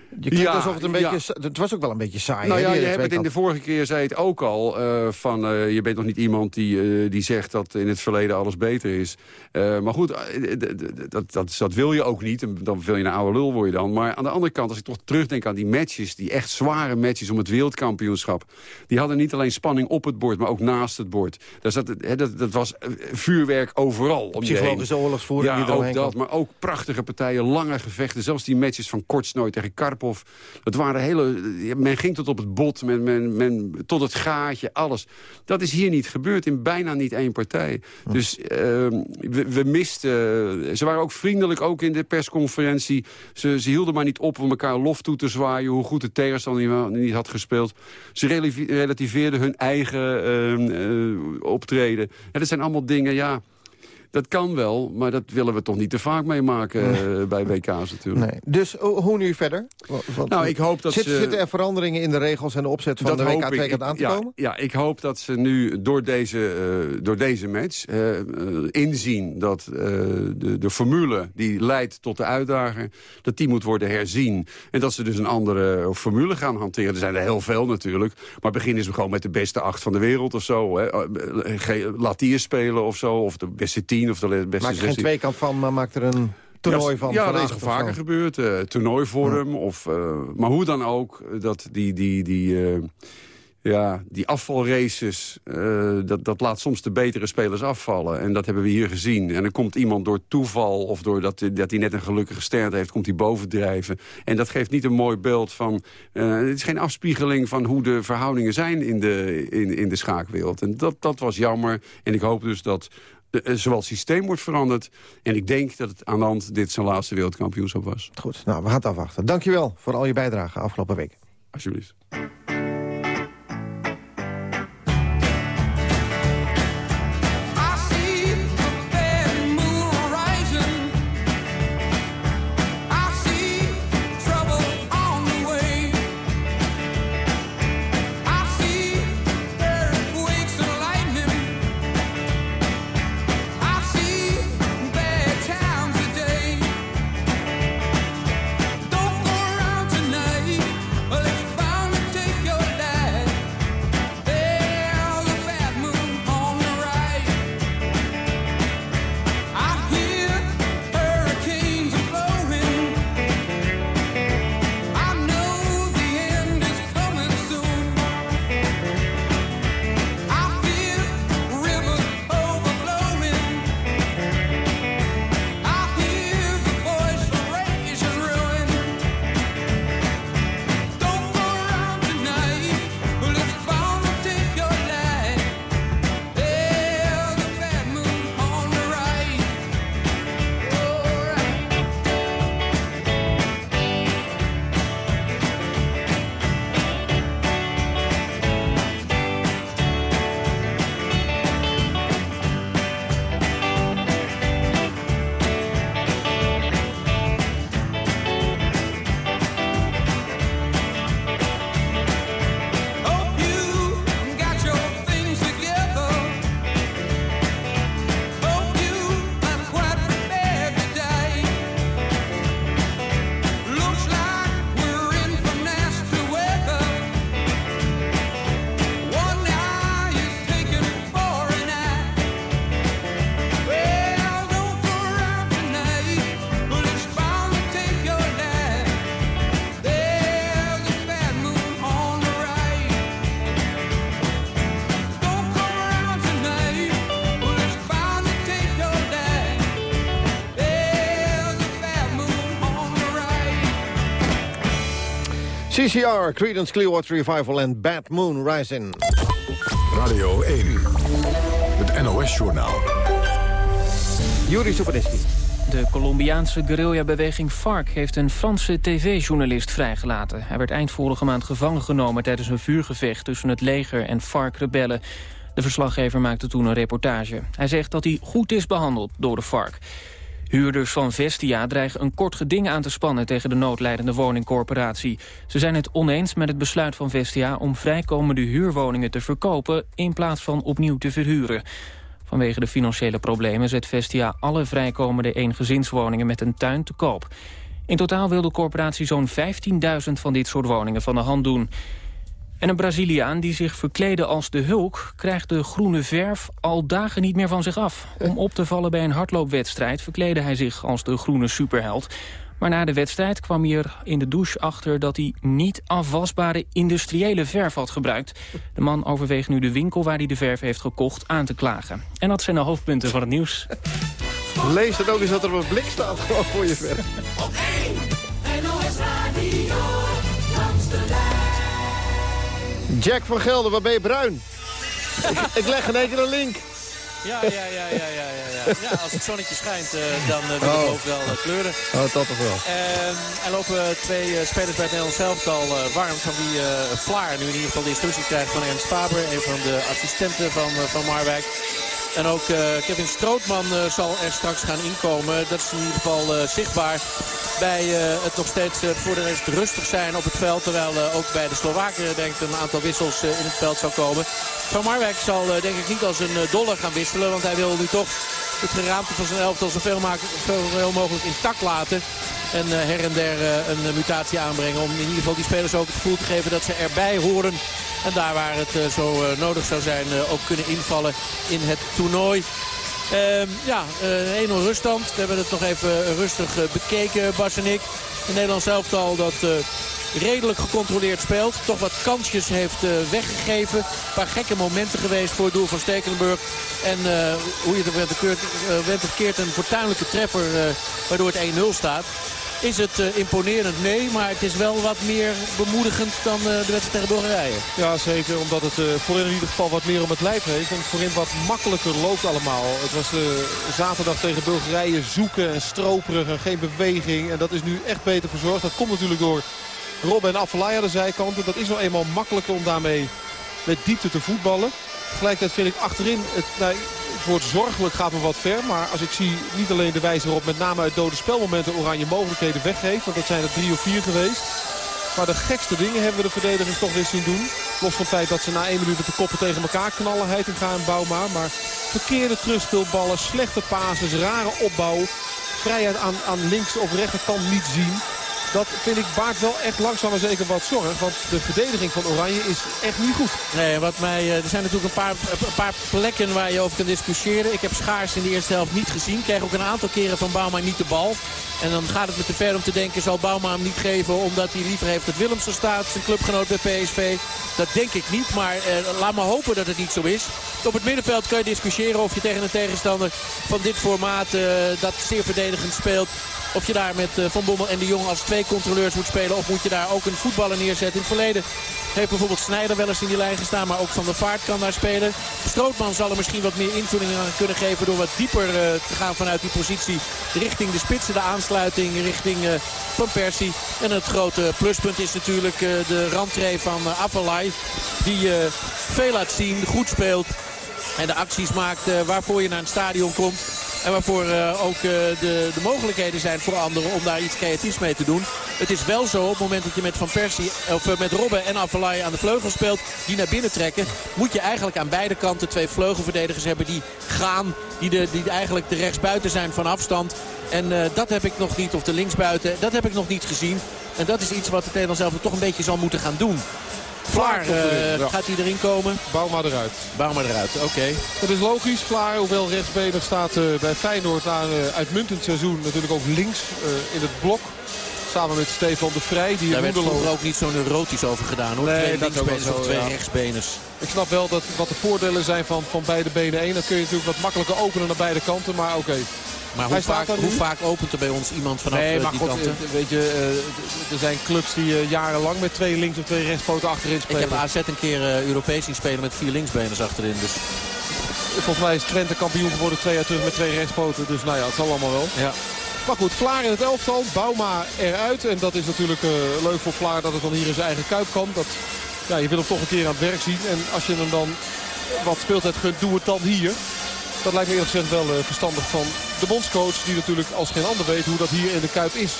Je klinkt ja, alsof het een beetje... Ja. Het was ook wel een beetje saai. Nou ja, je hebt het in de vorige keer zei het ook al. Uh, van, uh, je bent nog niet iemand die, uh, die zegt dat in het verleden alles beter is. maar goed, dat, dat, dat wil je ook niet. Dan wil je een oude lul word je dan. Maar aan de andere kant, als ik toch terugdenk aan die matches... die echt zware matches om het wereldkampioenschap... die hadden niet alleen spanning op het bord, maar ook naast het bord. Daar zat, hè, dat, dat was vuurwerk overal. Om Psychologische oorlogsvoering. Ja, ook dat. Maar ook prachtige partijen, lange gevechten. Zelfs die matches van Kortsnooi tegen Karp Karpov. Het waren hele... Men ging tot op het bot, men, men, men, tot het gaatje, alles. Dat is hier niet gebeurd, in bijna niet één partij. Dus uh, we, we, misten... Ze waren ook vriendelijk, ook in de persconferentie. Ze, ze hielden maar niet op om elkaar lof toe te zwaaien... hoe goed de tegenstander niet had gespeeld. Ze relativeerden hun eigen uh, uh, optreden. Ja, dat zijn allemaal dingen, ja... Dat kan wel, maar dat willen we toch niet te vaak meemaken nee. uh, bij WK's natuurlijk. Nee. Dus hoe nu verder? Wat, nou, ik hoop dat zit, ze, Zitten er veranderingen in de regels en de opzet van de WK 2 aan te ja, komen? Ja, ik hoop dat ze nu door deze, uh, door deze match uh, inzien dat de, de formule die leidt tot de uitdager... dat die moet worden herzien. En dat ze dus een andere formule gaan hanteren. Er zijn er heel veel natuurlijk. Maar beginnen ze gewoon met de beste acht van de wereld of zo. Hè. Laat die spelen of zo, of de beste tien of de beste Maak er geen tweekant van, maar maak er een toernooi ja, van. Ja, dat is al vaker gebeurd. Uh, toernooivorm. Ja. Of, uh, maar hoe dan ook, dat die, die, die, uh, ja, die afvalraces, dat, dat laat soms de betere spelers afvallen. En dat hebben we hier gezien. En dan komt iemand door toeval of doordat dat hij net een gelukkige ster heeft... komt hij bovendrijven. En dat geeft niet een mooi beeld van... het is geen afspiegeling van hoe de verhoudingen zijn in de, in, in de schaakwereld. En dat, dat was jammer. En ik hoop dus dat zowel het systeem wordt veranderd. En ik denk dat het aan de hand dit zijn laatste wereldkampioenschap was. Goed, nou, we gaan het afwachten. Dankjewel voor al je bijdrage afgelopen week. Alsjeblieft. CCR, Creedence Clearwater Revival en Bad Moon Rising. Radio 1, het NOS-journaal. Juri Sopaneski. De Colombiaanse guerrillabeweging FARC heeft een Franse tv-journalist vrijgelaten. Hij werd eind vorige maand gevangen genomen tijdens een vuurgevecht tussen het leger en FARC-rebellen. De verslaggever maakte toen een reportage. Hij zegt dat hij goed is behandeld door de FARC. Huurders van Vestia dreigen een kort geding aan te spannen tegen de noodlijdende woningcorporatie. Ze zijn het oneens met het besluit van Vestia om vrijkomende huurwoningen te verkopen in plaats van opnieuw te verhuren. Vanwege de financiële problemen zet Vestia alle vrijkomende eengezinswoningen met een tuin te koop. In totaal wil de corporatie zo'n 15.000 van dit soort woningen van de hand doen. En een Braziliaan die zich verkleedde als de Hulk... krijgt de groene verf al dagen niet meer van zich af. Om op te vallen bij een hardloopwedstrijd verkleedde hij zich als de groene superheld. Maar na de wedstrijd kwam hij er in de douche achter... dat hij niet afwasbare industriële verf had gebruikt. De man overweegt nu de winkel waar hij de verf heeft gekocht aan te klagen. En dat zijn de hoofdpunten van het nieuws. Lees het ook eens dat er op een blik staat gewoon voor je verf. Op 1 NOS Radio. Jack van Gelder, wat ben je bruin? ik, ik leg in één keer een link. Ja, ja, ja, ja, ja, ja, ja. als het zonnetje schijnt, eh, dan uh, wil Oh. ook wel eh, kleuren. Oh, dat toch wel. Ehm, er lopen twee spelers bij het Nederlands elftal warm. Van wie Vlaar nu in ieder geval de instructie krijgt van Ernst Faber. Een van de assistenten van, van Marwijk. En ook eh, Kevin Strootman eh, zal er straks gaan inkomen. Dat is in ieder geval eh, zichtbaar bij het nog steeds voor de rest rustig zijn op het veld. Terwijl ook bij de Slowaken denk een aantal wissels in het veld zou komen. Van Marwijk zal denk ik niet als een dolle gaan wisselen. Want hij wil nu toch het geraamte van zijn elftal zoveel, zoveel mogelijk intact laten. En her en der een mutatie aanbrengen. Om in ieder geval die spelers ook het gevoel te geven dat ze erbij horen. En daar waar het eh, zo eh, nodig zou zijn eh, ook kunnen invallen in het toernooi. Ehm, ja, eh 1-0 ruststand. We hebben het nog even rustig bekeken, Bas en ik. Het Nederlands elftal dat redelijk gecontroleerd speelt. Toch wat kansjes heeft weggegeven. Een paar gekke momenten geweest voor het doel van Stekelenburg. En hoe je het of keert een fortuinlijke treffer waardoor het 1-0 staat. Is het eh, imponerend? Nee, maar het is wel wat meer bemoedigend dan eh, de wedstrijd tegen Bulgarije. Ja, zeker. Omdat het eh, voorin in ieder geval wat meer om het lijf heeft. En voorin wat makkelijker loopt allemaal. Het was zaterdag tegen Bulgarije zoeken en stroperig en geen beweging. En dat is nu echt beter verzorgd. Dat komt natuurlijk door Robben en Afellay aan de zijkanten. Dat is wel eenmaal makkelijker om daarmee met diepte te voetballen. Tegelijkertijd vind ik achterin, het, nou, woord zorgelijk gaat me wat ver. Maar als ik zie niet alleen de wijze waarop met name uit dode spelmomenten Oranje mogelijkheden weggeeft. Want dat zijn er drie of vier geweest. Maar de gekste dingen hebben we de verdedigers toch weer zien doen. Los van het feit dat ze na één minuut de koppen tegen elkaar knallen. Heitinga en Bouma. Maar verkeerde terugspeelballen, slechte pases, rare opbouw. Vrijheid aan, aan links of rechterkant niet zien. Dat vind ik baart wel echt langzaam zeker wat zorg. Want de verdediging van Oranje is echt niet goed. Nee, wat mij, eh, er zijn natuurlijk een paar, een paar plekken waar je over kan discussiëren. Ik heb Schaars in de eerste helft niet gezien. Kreeg ook een aantal keren van Bouma niet de bal. En dan gaat het me te ver om te denken, zal Bouma hem niet geven... omdat hij liever heeft dat Willemsen staat, zijn clubgenoot bij PSV. Dat denk ik niet, maar eh, laat maar hopen dat het niet zo is. Op het middenveld kun je discussiëren of je tegen een tegenstander van dit formaat... eh, dat zeer verdedigend speelt... Of je daar met eh, Van Bommel en de Jong als twee controleurs moet spelen. Of moet je daar ook een voetballer neerzetten. In het verleden heeft bijvoorbeeld Snijder wel eens in die lijn gestaan. Maar ook Van der Vaart kan daar spelen. Strootman zal er misschien wat meer invulling aan kunnen geven. Door wat dieper eh, te gaan vanuit die positie. Richting de spitsen, de aansluiting. Richting eh, Van Persie. En het grote pluspunt is natuurlijk de randtree van Avalai. Die veel laat zien, goed speelt. En de acties maakt waarvoor je naar een stadion komt. En waarvoor uh, ook uh, de, de mogelijkheden zijn voor anderen om daar iets creatiefs mee te doen. Het is wel zo, op het moment dat je met Van Persie, of uh, met Robben en Avalai aan de vleugel speelt, die naar binnen trekken, moet je eigenlijk aan beide kanten twee vleugelverdedigers hebben die gaan, die, de, die eigenlijk de rechtsbuiten zijn van afstand. En dat heb ik nog niet, of de linksbuiten, dat heb ik nog niet gezien. En dat is iets wat het Nederlands zelf toch een beetje zal moeten gaan doen. Vlaar uh, ja. gaat hij erin komen. Bouma eruit. Bouma eruit, oké. Okay. Het is logisch. Vlaar, hoewel rechtsbenig staat uh, bij Feyenoord na een uh, uitmuntend seizoen. Natuurlijk ook links in het blok. Samen met Stefan de Vrij. Die Daar werd vroeger ook niet zo neurotisch over gedaan hoor. Nee, twee linksbeners of twee ja. rechtsbeners. Ik snap wel dat wat de voordelen zijn van, van beide benen één. Dan kun je natuurlijk wat makkelijker openen naar beide kanten. Maar oké. Maar Hij hoe staat vaak, hoe vaak opent er bij ons iemand vanaf Nee, eh, maar die god, kanten? eh, weet je, eh, er zijn clubs die eh, jarenlang met twee links of twee rechtspoten achterin Ik spelen. heb AZ een keer eh, Europees zien spelen met vier linksbeners achterin. Dus Volgens mij is Twente kampioen geworden twee jaar terug met twee rechtspoten. Dus nou ja, het zal allemaal wel. ja. Maar goed, Vlaar in het elftal, Bouma eruit. En dat is natuurlijk eh, leuk voor Vlaar dat het dan hier in zijn eigen kuip kan. Dat, ja, je wil hem toch een keer aan het werk zien. En als je hem dan wat speeltijd gunt, doe het dan hier. Dat lijkt me eerlijk gezegd wel eh, verstandig van de bondscoach. Die natuurlijk als geen ander weet hoe dat hier in de Kuip is.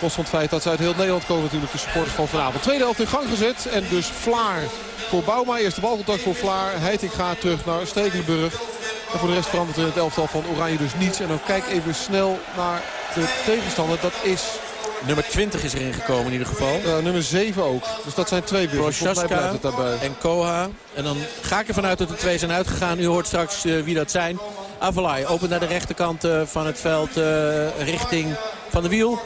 Los van het feit dat ze uit heel Nederland komen natuurlijk de supporters van vanavond. Tweede helft in gang gezet. En dus Vlaar voor Bouma. Eerste balcontact voor Vlaar. Heiting gaat terug naar Stekelenburg. En voor de rest verandert er in het elftal van Oranje dus niets. En dan kijk even snel naar de tegenstander. Dat is Nummer 20 is erin gekomen in ieder geval. eh, nummer 7 ook. Dus dat zijn twee het daarbij. en Koha. En dan ga ik ervan uit dat de twee zijn uitgegaan. U hoort straks eh, wie dat zijn. Avalai opent naar de rechterkant eh, van het veld eh, richting Van de Wiel.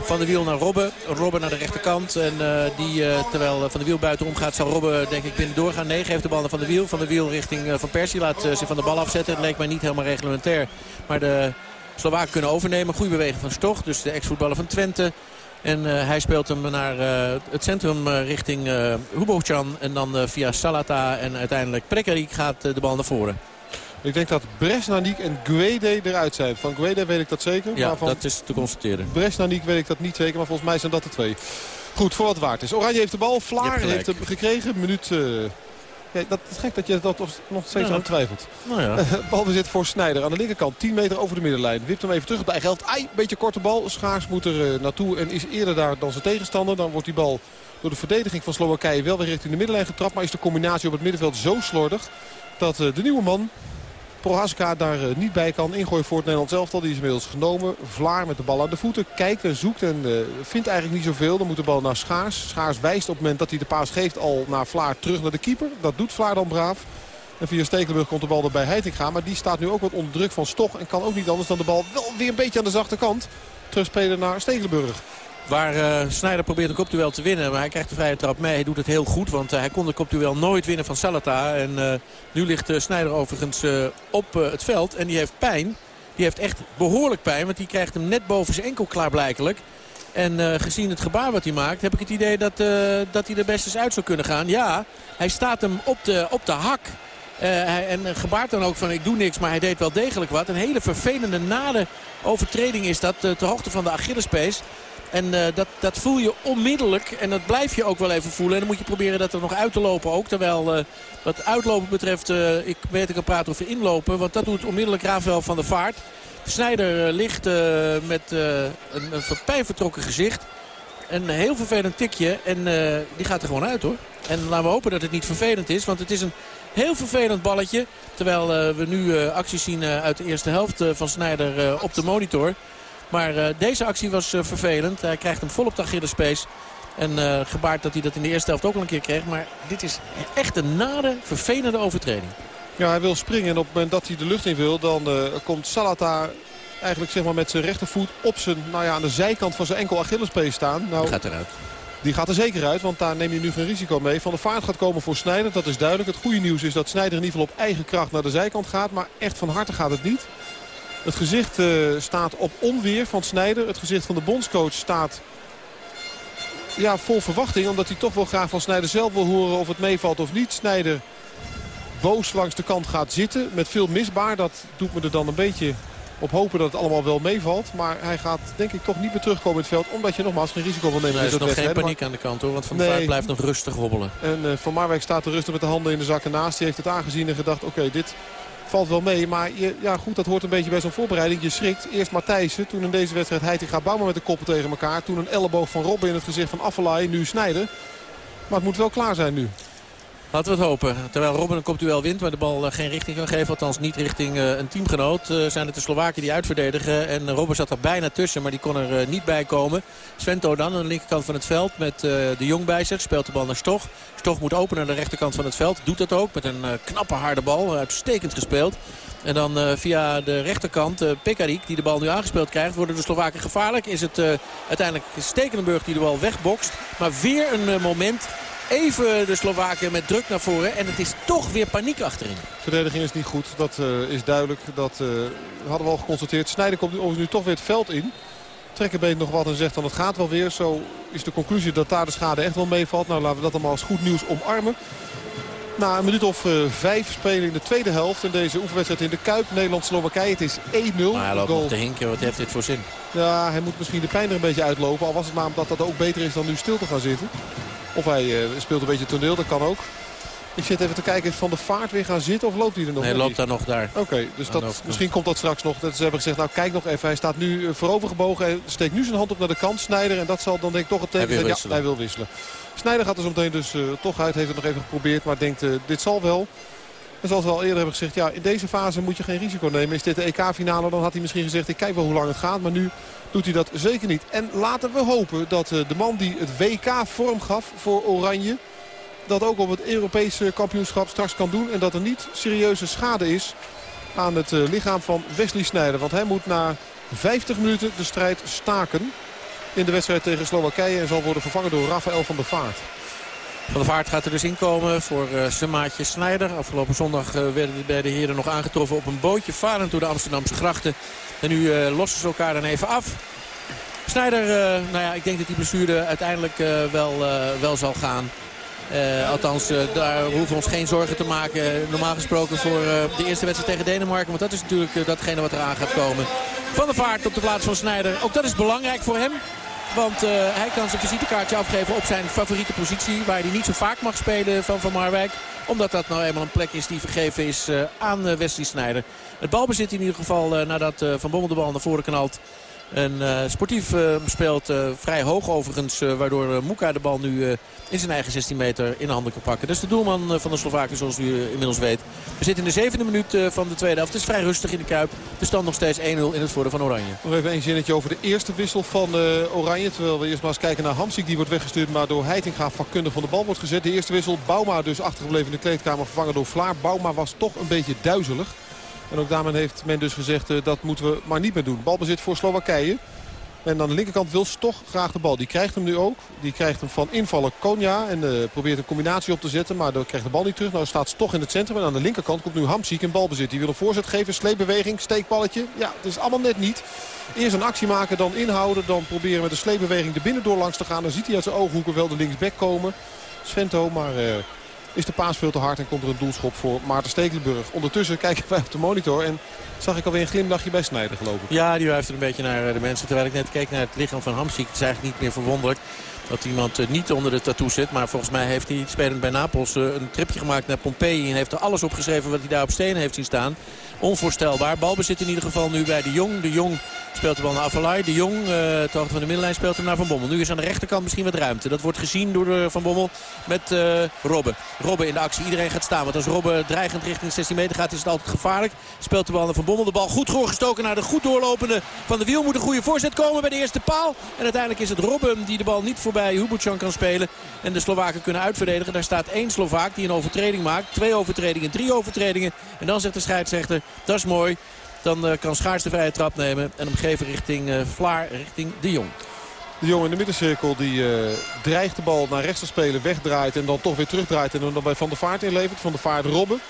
Van de Wiel naar Robben. Robben naar de rechterkant. En die, terwijl Van de Wiel buitenom gaat, zal Robben denk ik binnen doorgaan. Nee, geeft de bal naar Van de Wiel. Van de Wiel richting Van Persie. Laat zich van de bal afzetten. Het leek mij niet helemaal reglementair. Maar de Slowaken kunnen overnemen. Goede beweging van Stoch. Dus de ex-voetballer van Twente. En eh, hij speelt hem naar eh, het centrum eh, richting eh Hubocan. En dan via Salata en uiteindelijk Prekarik gaat de bal naar voren. Ik denk dat Bresnanik en Guede eruit zijn. Van Guede weet ik dat zeker. Ja, maar van dat is te constateren. Bresnanik weet ik dat niet zeker. Maar volgens mij zijn dat de twee. Goed, voor wat waard is. Oranje heeft de bal. Vlaar heeft hem gekregen. Minuut... eh, dat is gek dat je dat nog- steeds Ja. aan twijfelt. Nou ja. Balbezit voor Snijder aan de linkerkant. 10 meter over de middenlijn. Wipt hem even terug eigen helft. Ai, beetje korte bal. Schaars moet er eh, naartoe en is eerder daar dan zijn tegenstander. Dan wordt die bal door de verdediging van Slowakije wel weer richting de middenlijn getrapt. Maar is de combinatie op het middenveld zo slordig dat eh, de nieuwe man... Prohaska daar eh, niet bij kan. Ingooi voor het Nederlands elftal. Die is inmiddels genomen. Vlaar met de bal aan de voeten. Kijkt en zoekt en eh, vindt eigenlijk niet zoveel. Dan moet de bal naar Schaars. Schaars wijst op het moment dat hij de paas geeft al naar Vlaar terug naar de keeper. Dat doet Vlaar dan braaf. En via Stekelenburg komt de bal er bij Heitinga. Maar die staat nu ook wat onder druk van Stoch. En kan ook niet anders dan de bal wel weer een beetje aan de zachte kant. Terugspelen naar Stekelenburg. Waar eh Sneijder probeert een kopduel te winnen. Maar hij krijgt de vrije trap mee. Hij doet het heel goed. Want eh, hij kon de kopduel nooit winnen van Salata. En eh, nu ligt uh, Sneijder overigens uh, op uh, het veld. En die heeft pijn. Die heeft echt behoorlijk pijn. Want die krijgt hem net boven zijn enkel klaarblijkelijk. En uh, gezien het gebaar wat hij maakt, heb ik het idee dat, uh, dat hij er best eens uit zou kunnen gaan. Ja, hij staat hem op de, op de hak. Uh, hij, en gebaart dan ook van ik doe niks, maar hij deed wel degelijk wat. Een hele vervelende nade overtreding is dat uh, ter hoogte van de Achillespees. En uh, dat, dat voel je onmiddellijk. En dat blijf je ook wel even voelen. En dan moet je proberen dat er nog uit te lopen ook. Terwijl uh, wat uitlopen betreft, uh, ik weet ik kan praten over inlopen. Want dat doet onmiddellijk Rafael van der Vaart. Snijder ligt met een, een pijn vertrokken gezicht. Een heel vervelend tikje. En die gaat er gewoon uit hoor. En laten we hopen dat het niet vervelend is. Want het is een heel vervelend balletje. Terwijl we nu acties zien uit de eerste helft van Snijder op de monitor. Maar uh, deze actie was uh, vervelend. Hij krijgt hem vol op de Achillespees. En uh, gebaard dat hij dat in de eerste helft ook al een keer kreeg. Maar dit is echt een nade, vervelende overtreding. Ja, hij wil springen. En op het moment dat hij de lucht in wil, dan komt Salata eigenlijk zeg maar, met zijn rechtervoet op zijn, nou ja, aan de zijkant van zijn enkel Achillespees staan. Nou, die gaat eruit. Die gaat er zeker uit, want daar neem je nu geen risico mee. Van de vaart gaat komen voor Snijder, dat is duidelijk. Het goede nieuws is dat Snijder in ieder geval op eigen kracht naar de zijkant gaat. Maar echt van harte gaat het niet. Het gezicht uh, staat op onweer van Snijder. Het gezicht van de bondscoach staat ja, vol verwachting. Omdat hij toch wel graag van Snijder zelf wil horen of het meevalt of niet. Snijder boos langs de kant gaat zitten met veel misbaar. Dat doet me er dan een beetje op hopen dat het allemaal wel meevalt. Maar hij gaat denk ik toch niet meer terugkomen in het veld. Omdat je nogmaals geen risico wil nemen. Nee, er is nog geen paniek aan de kant hoor. Want Van nee. Vaart blijft nog rustig hobbelen. En uh, Van Marwijk staat er rustig met de handen in de zakken naast. Die heeft het aangezien en gedacht oké okay, dit valt wel mee. Maar je, ja, goed, dat hoort een beetje bij zo'n voorbereiding. Je schrikt. Eerst Matthijssen. Toen in deze wedstrijd Heitinga Bouwman met de koppen tegen elkaar. Toen een elleboog van Robben in het gezicht van Affelay. Nu Snijder. Maar het moet wel klaar zijn nu. Laten we het hopen. Terwijl Robben een kopduel wint, maar de bal geen richting kan geven. Althans niet richting uh, een teamgenoot. Uh, zijn het de Slowaken die uitverdedigen. En Robben zat er bijna tussen, maar die kon er niet bij komen. Svento dan aan de linkerkant van het veld met de Jong bij. Speelt de bal naar Stoch. Stoch moet openen aan de rechterkant van het veld. Doet dat ook met een knappe harde bal. Uitstekend gespeeld. En dan via de rechterkant Pekarik die de bal nu aangespeeld krijgt. Worden de Slowaken gevaarlijk. Is het uiteindelijk Stekelenburg die de bal wegbokst. Maar weer een moment even de Slowaken met druk naar voren. En het is toch weer paniek achterin. Verdediging is niet goed, dat uh, is duidelijk. Dat uh, hadden we al geconstateerd. Snijder komt overigens nu toch weer het veld in. Trekkenbeen nog wat en zegt dan het gaat wel weer. Zo is de conclusie dat daar de schade echt wel meevalt. Nou laten we dat allemaal als goed nieuws omarmen. Na een minuut of uh, vijf spelen in de tweede helft. In deze oefenwedstrijd in de Kuip. Nederland-Slowakije. Het is 1-0. Maar hij loopt nog te hinken. Wat heeft dit voor zin? Ja, hij moet misschien de pijn er een beetje uitlopen. Al was het maar omdat dat ook beter is dan nu stil te gaan zitten. Of hij uh, speelt een beetje toneel. Dat kan ook. Ik zit even te kijken, is Van de Vaart weer gaan zitten of loopt hij er nog? Nee, hij loopt daar nog daar. Oké, okay, dus dat, misschien komt dat straks nog. Dat ze hebben gezegd, nou kijk nog even. Hij staat nu uh, voorovergebogen. Hij steekt nu zijn hand op naar de kant. Snijder. En dat zal dan denk ik toch het teken zijn. Ja, hij wil wisselen. Snijder gaat er zo meteen dus uh, toch uit. Heeft het nog even geprobeerd. Maar denkt, uh, dit zal wel. En zoals we al eerder hebben gezegd, ja, in deze fase moet je geen risico nemen. Is dit de EK-finale, dan had hij misschien gezegd, ik kijk wel hoe lang het gaat. Maar nu doet hij dat zeker niet. En laten we hopen dat uh, de man die het WK vorm gaf voor Oranje... dat ook op het Europese kampioenschap straks kan doen. En dat er niet serieuze schade is aan het uh, lichaam van Wesley Sneijder. Want hij moet na 50 minuten de strijd staken in de wedstrijd tegen Slowakije. En zal worden vervangen door Rafael van der Vaart. Van der Vaart gaat er dus inkomen voor uh, zijn maatje Snijder. Afgelopen zondag uh, werden bij de heren nog aangetroffen op een bootje. Varend door de Amsterdamse grachten. En nu uh, lossen ze elkaar dan even af. Snijder, nou ja, ik denk dat die blessure uiteindelijk wel, wel zal gaan. althans, daar hoeven we ons geen zorgen te maken. Normaal gesproken voor de eerste wedstrijd tegen Denemarken. Want dat is natuurlijk datgene wat eraan gaat komen. Van der Vaart op de plaats van Snijder. Ook dat is belangrijk voor hem. Want uh, hij kan zijn visitekaartje afgeven op zijn favoriete positie. Waar hij niet zo vaak mag spelen van Van Marwijk. Omdat dat nou eenmaal een plek is die vergeven is uh, aan uh, Wesley Sneijder. Het balbezit in ieder geval nadat Van Bommel de bal naar voren knalt. En uh, Sportief uh, speelt uh, vrij hoog overigens. waardoor Moeka de bal nu in zijn eigen 16 meter in de handen kan pakken. Is de doelman van de Slovaken zoals u inmiddels weet. We zitten in de zevende minuut van de tweede helft. Het is vrij rustig in de Kuip. De stand nog steeds 1-0 in het voordeel van Oranje. Nog even een zinnetje over de eerste wissel van Oranje. Terwijl we eerst maar eens kijken naar Hamsik. Die wordt weggestuurd maar door Heitinga vakkundig van de bal wordt gezet. De eerste wissel. Bauma dus achtergebleven in de kleedkamer vervangen door Vlaar. Bauma was toch een beetje duizelig. En ook daarmee heeft men dus gezegd uh, dat moeten we maar niet meer doen. Balbezit voor Slowakije. En aan de linkerkant wil toch graag de bal. Die krijgt hem nu ook. Die krijgt hem van invallen Konja. En uh, probeert een combinatie op te zetten. Maar dan krijgt de bal niet terug. Nou staat toch in het centrum. En aan de linkerkant komt nu Hamziek in balbezit. Die wil een voorzet geven. Sleepbeweging. Steekballetje. Ja, het is allemaal net niet. Eerst een actie maken. Dan inhouden. Dan proberen met de sleepbeweging de binnendoor langs te gaan. Dan ziet hij uit zijn ooghoeken wel de linksback komen. Svento. Maar... Uh, is de paas veel te hard en komt er een doelschop voor Maarten Stekelenburg. Ondertussen kijken wij op de monitor en zag ik alweer een glimlachje bij Snijder gelopen. Ja, die wuift een beetje naar de mensen. Terwijl ik net keek naar het lichaam van Hamziek. Het is eigenlijk niet meer verwonderlijk dat iemand niet onder de tattoo zit. Maar volgens mij heeft hij spelend bij Napels een tripje gemaakt naar Pompeii. En heeft er alles opgeschreven wat hij daar op stenen heeft zien staan. Onvoorstelbaar. Balbezit in ieder geval nu bij de Jong. De Jong speelt de bal naar Avalai. De Jong, uh, hoogte van de middenlijn, speelt hem naar Van Bommel. Nu is aan de rechterkant misschien wat ruimte. Dat wordt gezien door uh, Van Bommel met uh, Robben. Robben in de actie. Iedereen gaat staan. Want als Robben dreigend richting 16 meter gaat, is het altijd gevaarlijk. Speelt de bal naar Van Bommel. De bal goed doorgestoken naar de goed doorlopende Van de Wiel. Moet een goede voorzet komen bij de eerste paal. En uiteindelijk is het Robben die de bal niet voorbij Hubuchan kan spelen. En de Slowaken kunnen uitverdedigen. Daar staat één Slovaak die een overtreding maakt. Twee overtredingen, drie overtredingen. En dan zegt de scheidsrechter, dat is mooi. Dan uh, kan Schaars de vrije trap nemen. En hem geven richting uh, Vlaar, richting De Jong. De Jong in de middencirkel die uh, dreigt de bal naar rechts te spelen, wegdraait en dan toch weer terugdraait. En dan bij Van der Vaart inlevert. Van der Vaart Robben.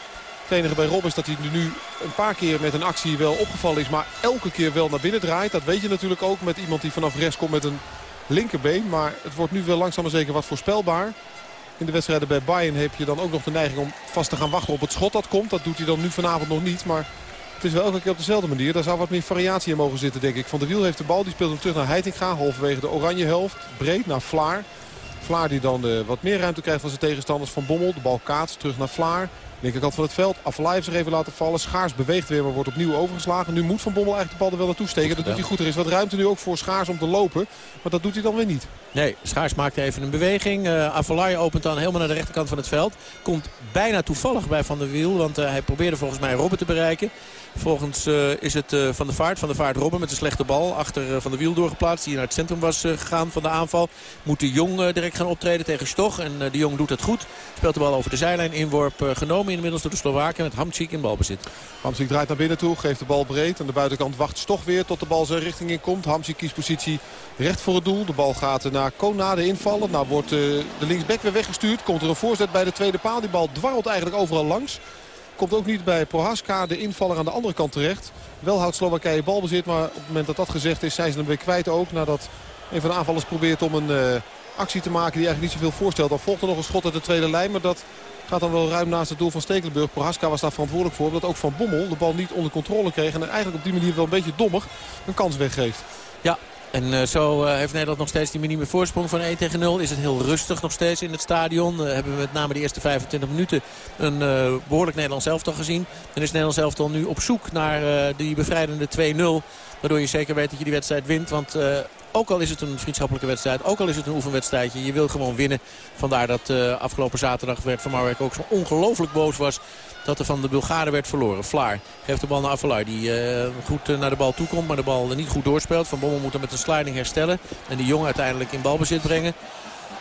Het enige bij Rob is dat hij nu een paar keer met een actie wel opgevallen is. Maar elke keer wel naar binnen draait. Dat weet je natuurlijk ook met iemand die vanaf rechts komt met een linkerbeen. Maar het wordt nu wel langzaam maar zeker wat voorspelbaar. In de wedstrijden bij Bayern heb je dan ook nog de neiging om vast te gaan wachten op het schot dat komt. Dat doet hij dan nu vanavond nog niet. Maar het is wel elke keer op dezelfde manier. Daar zou wat meer variatie in mogen zitten, denk ik. Van der Wiel heeft de bal. Die speelt hem terug naar Heitinga. Halverwege de oranje helft. Breed naar Vlaar. Vlaar die dan uh, wat meer ruimte krijgt van zijn tegenstanders van Bommel. De bal kaatst terug naar Vlaar. Linkerkant van het veld. Aflaai zich even laten vallen. Schaars beweegt weer, maar wordt opnieuw overgeslagen. Nu moet Van Bommel eigenlijk de bal er wel naartoe steken. Dat doet hij goed. Er is wat ruimte nu ook voor Schaars om te lopen. Maar dat doet hij dan weer niet. Nee, Schaars maakt even een beweging. Uh, Avalai opent dan helemaal naar de rechterkant van het veld. Komt bijna toevallig bij Van der Wiel. Want uh, hij probeerde volgens mij Robben te bereiken. Volgens uh, is het uh, Van de Vaart. Van de Vaart Robben met een slechte bal. Achter uh, Van de Wiel doorgeplaatst. Die naar het centrum was gegaan van de aanval. Moet de Jong direct gaan optreden tegen Stoch. En de Jong doet het goed. Speelt de bal over de zijlijn. Inworp genomen inmiddels door de Slowaken met Hamčík in balbezit. Hamsik draait naar binnen toe, geeft de bal breed. Aan de buitenkant wacht toch weer tot de bal zijn richting in komt. Hamsik kiest positie recht voor het doel. De bal gaat naar Kona, de invaller. Nou wordt eh, de linksback weer weggestuurd. Komt er een voorzet bij de tweede paal. Die bal dwarrelt eigenlijk overal langs. Komt ook niet bij Prohaska, de invaller aan de andere kant terecht. Wel houdt Slowakije balbezit, maar op het moment dat dat gezegd is... zijn ze hem weer kwijt ook. Nadat een van de aanvallers probeert om een eh, actie te maken die eigenlijk niet zoveel voorstelt. Dan volgt er nog een schot uit de tweede lijn, maar dat gaat dan wel ruim naast het doel van Stekelenburg. Prohaska was daar verantwoordelijk voor, omdat ook Van Bommel de bal niet onder controle kreeg. En eigenlijk op die manier wel een beetje dommig een kans weggeeft. Ja, en uh, zo uh, heeft Nederland nog steeds die minieme voorsprong van 1 tegen 0. Is het heel rustig nog steeds in het stadion. Uh, hebben we met name de eerste 25 minuten een behoorlijk Nederlands elftal gezien. En is Nederlands elftal nu op zoek naar die bevrijdende 2-0. Waardoor je zeker weet dat je die wedstrijd wint. Want ook al is het een vriendschappelijke wedstrijd, ook al is het een oefenwedstrijdje. Je wil gewoon winnen. Vandaar dat uh, afgelopen zaterdag werd Van Marwijk ook zo ongelooflijk boos was dat er van de Bulgaren werd verloren. Vlaar geeft de bal naar Avalai die uh, goed uh, naar de bal toe komt. Maar de bal niet goed doorspeelt. Van Bommel moet hem met een sliding herstellen. En die jong uiteindelijk in balbezit brengen.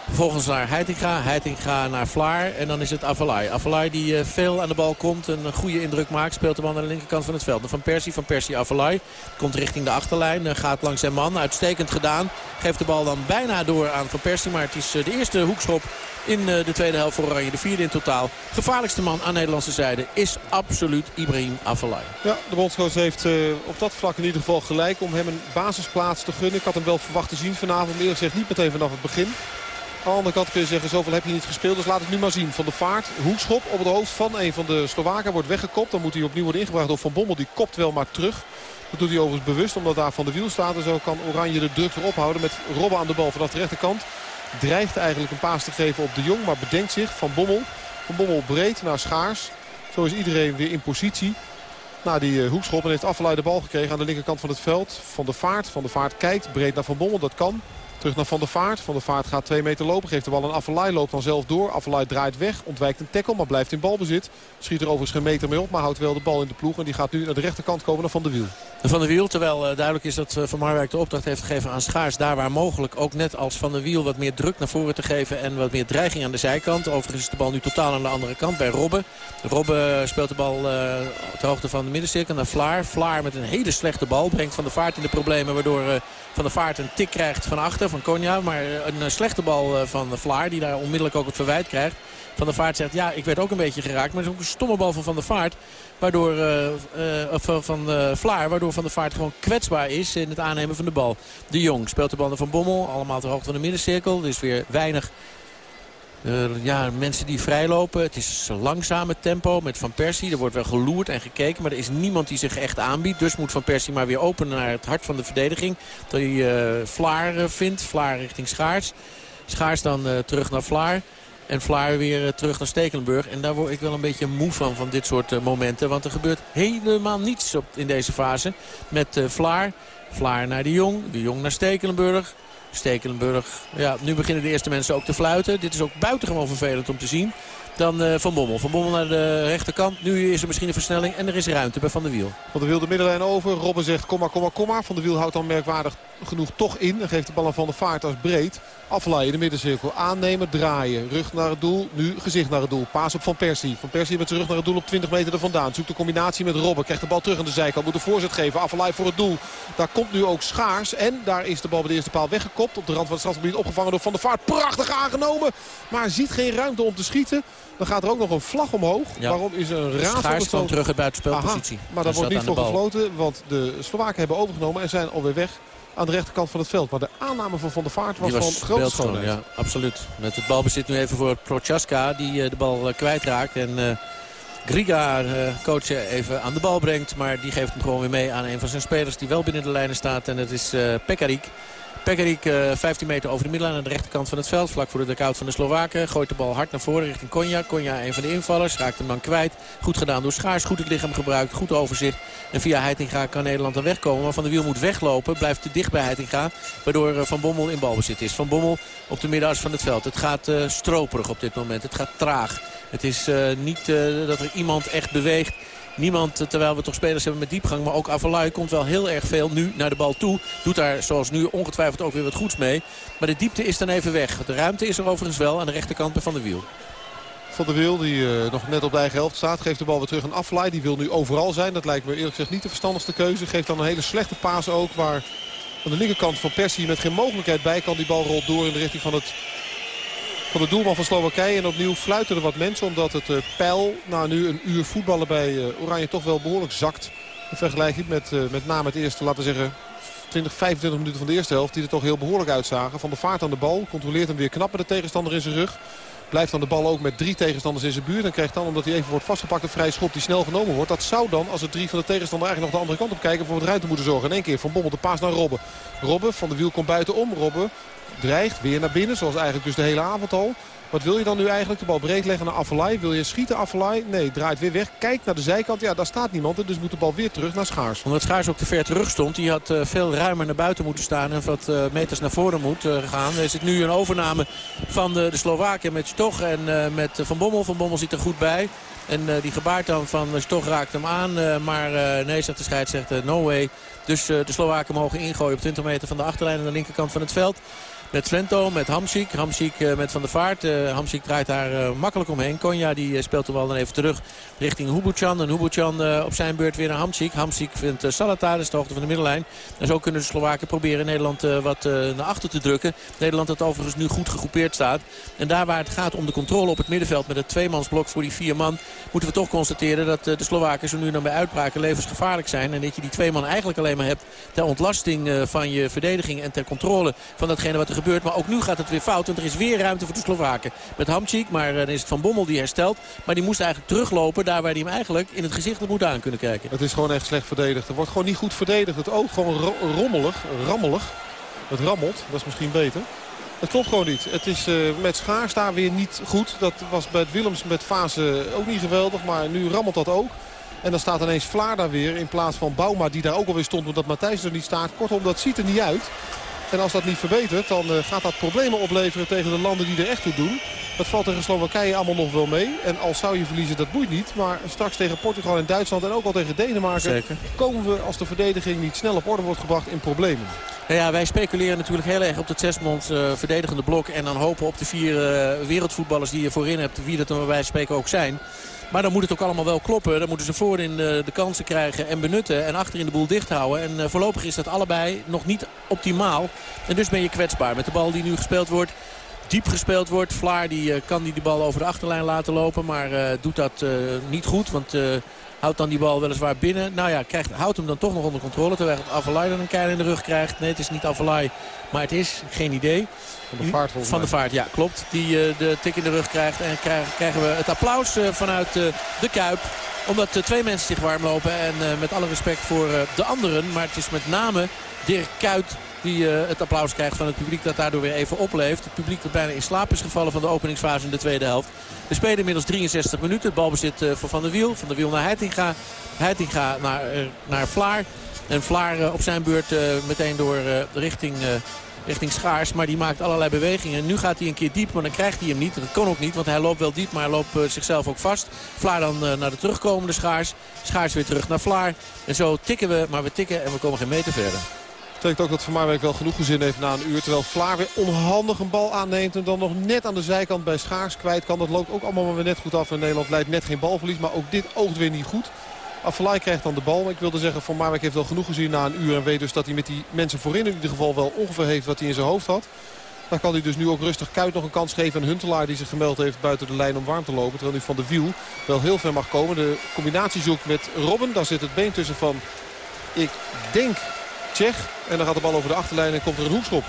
Vervolgens naar Heitinga. Heitinga naar Vlaar. En dan is het Avalai. Avalai die uh, veel aan de bal komt. Een goede indruk maakt. Speelt de bal naar de linkerkant van het veld. Van Persie. Van Persie Avalai. Komt richting de achterlijn. Gaat langs zijn man. Uitstekend gedaan. Geeft de bal dan bijna door aan Van Persie. Maar het is uh, de eerste hoekschop in de tweede helft voor Oranje. De vierde in totaal. Gevaarlijkste man aan Nederlandse zijde is absoluut Ibrahim Avalai. Ja, de bondscoach heeft op dat vlak in ieder geval gelijk om hem een basisplaats te gunnen. Ik had hem wel verwacht te zien vanavond. Eerlijk gezegd niet meteen vanaf het begin. Aan de andere kant kun je zeggen, zoveel heb je niet gespeeld. Dus laat het nu maar zien. Van de vaart, hoekschop op het hoofd van een van de Slowaken wordt weggekopt. Dan moet hij opnieuw worden ingebracht door Van Bommel. Die kopt wel maar terug. Dat doet hij overigens bewust, omdat daar Van de Wiel staat. En zo kan Oranje de druk erop houden met Robben aan de bal vanaf de rechterkant. Dreigt eigenlijk een paas te geven op de Jong, maar bedenkt zich Van Bommel. Van Bommel breed naar Schaars. Zo is iedereen weer in positie. Na die uh, hoekschop en heeft Affelay de bal gekregen aan de linkerkant van het veld. Van de Vaart. Van de Vaart kijkt breed naar Van Bommel. Dat kan. Terug naar Van der Vaart. Van der Vaart gaat twee meter lopen. Geeft de bal aan Affelay. Loopt dan zelf door. Affelay draait weg. Ontwijkt een tackle. Maar blijft in balbezit. Schiet er overigens geen meter mee op. Maar houdt wel de bal in de ploeg. En die gaat nu naar de rechterkant komen naar Van der Wiel. Van der Wiel, terwijl uh, duidelijk is dat uh, Van Marwijk de opdracht heeft gegeven aan Schaars. Daar waar mogelijk ook net als Van der Wiel wat meer druk naar voren te geven. En wat meer dreiging aan de zijkant. Overigens is de bal nu totaal aan de andere kant bij Robben. Robben speelt de bal uh, ter hoogte van de middencirkel naar Vlaar. Vlaar met een hele slechte bal. Brengt Van der Vaart in de problemen. Waardoor Van der Vaart een tik krijgt van achter van Konja. Maar een slechte bal van Vlaar. Die daar onmiddellijk ook het verwijt krijgt. Van der Vaart zegt, ja, ik werd ook een beetje geraakt. Maar het is ook een stomme bal van Van der Vaart. Waardoor, van uh, Vlaar, waardoor Van der Vaart gewoon kwetsbaar is in het aannemen van de bal. De Jong speelt de bal naar Van Bommel. Allemaal ter hoogte van de middencirkel. Er is weer weinig ja, mensen die vrijlopen. Het is langzame tempo met Van Persie. Er wordt wel geloerd en gekeken. Maar er is niemand die zich echt aanbiedt. Dus moet Van Persie maar weer openen naar het hart van de verdediging. Dat hij Vlaar vindt. Vlaar richting Schaars. Schaars dan terug naar Vlaar. En Vlaar weer terug naar Stekelenburg. En daar word ik wel een beetje moe van, van dit soort uh, momenten. Want er gebeurt helemaal niets op, in deze fase. Met uh, Vlaar. Vlaar naar de Jong. De Jong naar Stekelenburg. Stekelenburg. Ja, nu beginnen de eerste mensen ook te fluiten. Dit is ook buitengewoon vervelend om te zien. Dan uh, Van Bommel. Van Bommel naar de rechterkant. Nu is er misschien een versnelling en er is ruimte bij Van der Wiel. Van der Wiel de middenlijn over. Robben zegt kom maar, kom maar, kom maar. Van der Wiel houdt dan merkwaardig genoeg toch in. En geeft de bal aan Van der Vaart als breed. Aflaaien de middencirkel. Aannemen, draaien. Rug naar het doel. Nu gezicht naar het doel. Paas op Van Persie. Van Persie met zijn rug naar het doel op 20 meter er vandaan. Zoekt de combinatie met Robben. Krijgt de bal terug aan de zijkant. Moet de voorzet geven. Aflaai voor het doel. Daar komt nu ook Schaars. En daar is de bal bij de eerste paal weggekopt. Op de rand van het strafgebied opgevangen door Van der Vaart. Prachtig aangenomen. Maar ziet geen ruimte om te schieten. Dan gaat er ook nog een vlag omhoog. Ja. Waarom is er een raad Schaars kwam terug uit buitenspelpositie. Maar daar wordt niet voor gefloten. Want de Slowaken hebben overgenomen en zijn alweer weg aan de rechterkant van het veld. Maar de aanname van Van der Vaart was, was van grote schoonheid. Ja, absoluut. Met het balbezit nu even voor Prochaska die uh, de bal uh, kwijtraakt. En uh, Griga, coach, even aan de bal brengt. Maar die geeft hem gewoon weer mee aan een van zijn spelers die wel binnen de lijnen staat. En dat is Pekarik. Pekarik uh, 15 meter over de middenlijn aan de rechterkant van het veld. Vlak voor de dugout van de Slowaken. Gooit de bal hard naar voren richting Konja. Konja een van de invallers. Raakt hem dan kwijt. Goed gedaan door Schaars. Goed het lichaam gebruikt. Goed overzicht. En via Heitinga kan Nederland dan wegkomen. Maar Van der Wiel moet weglopen. Blijft te dicht bij Heitinga. Waardoor uh, Van Bommel in balbezit is. Van Bommel op de middenas van het veld. Het gaat uh, stroperig op dit moment. Het gaat traag. Het is niet dat er iemand echt beweegt. Niemand, terwijl we toch spelers hebben met diepgang. Maar ook Avalai komt wel heel erg veel nu naar de bal toe. Doet daar zoals nu ongetwijfeld ook weer wat goeds mee. Maar de diepte is dan even weg. De ruimte is er overigens wel aan de rechterkant Van der Wiel. Van der Wiel, die eh, nog net op de eigen helft staat. Geeft de bal weer terug aan Aflaai. Die wil nu overal zijn. Dat lijkt me eerlijk gezegd niet de verstandigste keuze. Geeft dan een hele slechte paas ook. Waar aan de linkerkant van Persie met geen mogelijkheid bij kan. Die bal rolt door in de richting van het de doelman van Slowakije. En opnieuw fluiten er wat mensen omdat het uh, pijl na nu een uur voetballen bij uh, Oranje toch wel behoorlijk zakt. In vergelijking met uh, met name het eerste, laten we zeggen, 20, 25 minuten van de eerste helft. Die er toch heel behoorlijk uitzagen. Van de vaart aan de bal. Controleert hem weer knap met de tegenstander in zijn rug. Blijft dan de bal ook met drie tegenstanders in zijn buurt. En krijgt dan, omdat hij even wordt vastgepakt, een vrij schop die snel genomen wordt. Dat zou dan, als er drie van de tegenstander eigenlijk nog de andere kant op kijken, voor wat ruimte moeten zorgen. In één keer van Bommel de paas naar Robben. Robben van de wiel komt buitenom. Robben dreigt weer naar binnen, zoals eigenlijk dus de hele avond al. Wat wil je dan nu eigenlijk? De bal breed leggen naar Affelay. Wil je schieten Affelay? Nee, draait weer weg. Kijkt naar de zijkant. Ja, daar staat niemand. Dus moet de bal weer terug naar Schaars. Omdat Schaars ook te ver terug stond. Die had uh, veel ruimer naar buiten moeten staan. En wat uh, meters naar voren moet uh, gaan. Er zit nu een overname van de, de Slowaken met Stoch en met Van Bommel. Van Bommel zit er goed bij. En die gebaart dan van Stoch raakt hem aan. maar nee, zegt de scheidsrechter, no way. Dus de Slowaken mogen ingooien op 20 meter van de achterlijn aan de linkerkant van het veld. Met Svento, met Hamsik. Hamsik uh, met Van der Vaart. Uh, Hamsik draait daar uh, makkelijk omheen. Konja die speelt de bal dan even terug richting Hubuchan. En Hubuchan op zijn beurt weer naar Hamsik. Hamsik vindt Salata, is de hoogte van de middenlijn. En zo kunnen de Slowaken proberen Nederland wat naar achter te drukken. Nederland dat overigens nu goed gegroepeerd staat. En daar waar het gaat om de controle op het middenveld met het tweemansblok voor die vier man... moeten we toch constateren dat de Slowaken zo nu dan bij uitbraken levensgevaarlijk zijn. En dat je die twee man eigenlijk alleen maar hebt ter ontlasting van je verdediging en ter controle van datgene wat er gebeurt. Maar ook nu gaat het weer fout. Want er is weer ruimte voor de Slovaken. Met Hamčík, maar dan is het Van Bommel die herstelt. Maar die moest eigenlijk teruglopen. Daar waar hij hem eigenlijk in het gezicht had moeten aan kunnen kijken. Het is gewoon echt slecht verdedigd. Er wordt gewoon niet goed verdedigd. Het oog gewoon ro rommelig, rammelig. Het rammelt, dat is misschien beter. Het klopt gewoon niet. Het is uh, met Schaars daar weer niet goed. Dat was bij Willems met fase ook niet geweldig. Maar nu rammelt dat ook. En dan staat ineens Vlaar daar weer in plaats van Bouma die daar ook alweer stond. Omdat Matthijs er niet staat. Kortom, dat ziet er niet uit. En als dat niet verbetert, dan uh, gaat dat problemen opleveren tegen de landen die er echt toe doen. Dat valt tegen Slowakije allemaal nog wel mee. En als zou je verliezen, dat boeit niet. Maar straks tegen Portugal en Duitsland en ook al tegen Denemarken... Zeker. komen we, als de verdediging niet snel op orde wordt gebracht, in problemen. Nou ja, wij speculeren natuurlijk heel erg op het zesmond uh, verdedigende blok. En dan hopen op de vier uh, wereldvoetballers die je voorin hebt, wie dat dan bij spreken ook zijn. Maar dan moet het ook allemaal wel kloppen. Dan moeten ze voorin de, de kansen krijgen en benutten. En achterin de boel dicht houden. En uh, voorlopig is dat allebei nog niet optimaal. En dus ben je kwetsbaar. Met de bal die nu gespeeld wordt diep gespeeld wordt. Vlaar die, uh, kan die de bal over de achterlijn laten lopen. Maar doet dat niet goed. Want houdt dan die bal weliswaar binnen. Nou ja, krijgt, houdt hem dan toch nog onder controle. Terwijl Avalai dan een keil in de rug krijgt. Nee, het is niet Avalai. Maar het is, geen idee. Van de vaart Van de vaart, ja, klopt. Die de tik in de rug krijgt. En krijgen, krijgen we het applaus vanuit de Kuip. Omdat twee mensen zich warm lopen. En met alle respect voor de anderen. Maar het is met name Dirk Kuyt die uh, het applaus krijgt van het publiek dat daardoor weer even opleeft. Het publiek dat bijna in slaap is gevallen van de openingsfase in de tweede helft. We spelen inmiddels 63 minuten. Het balbezit uh, voor Van der Wiel. Van der Wiel naar Heitinga. Heitinga naar, uh, naar Vlaar. En Vlaar op zijn beurt meteen door richting... Richting Schaars, maar die maakt allerlei bewegingen. Nu gaat hij een keer diep, maar dan krijgt hij hem niet. Dat kan ook niet, want hij loopt wel diep, maar hij loopt zichzelf ook vast. Vlaar dan naar de terugkomende Schaars. Schaars weer terug naar Vlaar. En zo tikken we, maar we tikken en we komen geen meter verder. Betekent ook dat Van Marwijk wel genoeg gezin heeft na een uur. Terwijl Vlaar weer onhandig een bal aanneemt. En dan nog net aan de zijkant bij Schaars kwijt kan. Dat loopt ook allemaal weer net goed af. En Nederland leidt net geen balverlies. Maar ook dit oogt weer niet goed. Affelay krijgt dan de bal. Maar ik wilde zeggen, Van Marwijk heeft wel genoeg gezien na een uur. En weet dus dat hij met die mensen voorin in ieder geval wel ongeveer heeft wat hij in zijn hoofd had. Dan kan hij dus nu ook rustig Kuit nog een kans geven aan Huntelaar die zich gemeld heeft buiten de lijn om warm te lopen. Terwijl nu Van de Wiel wel heel ver mag komen. De combinatie zoekt met Robben. Daar zit het been tussen van, ik denk Tsjech. En dan gaat de bal over de achterlijn en komt er een hoekschop.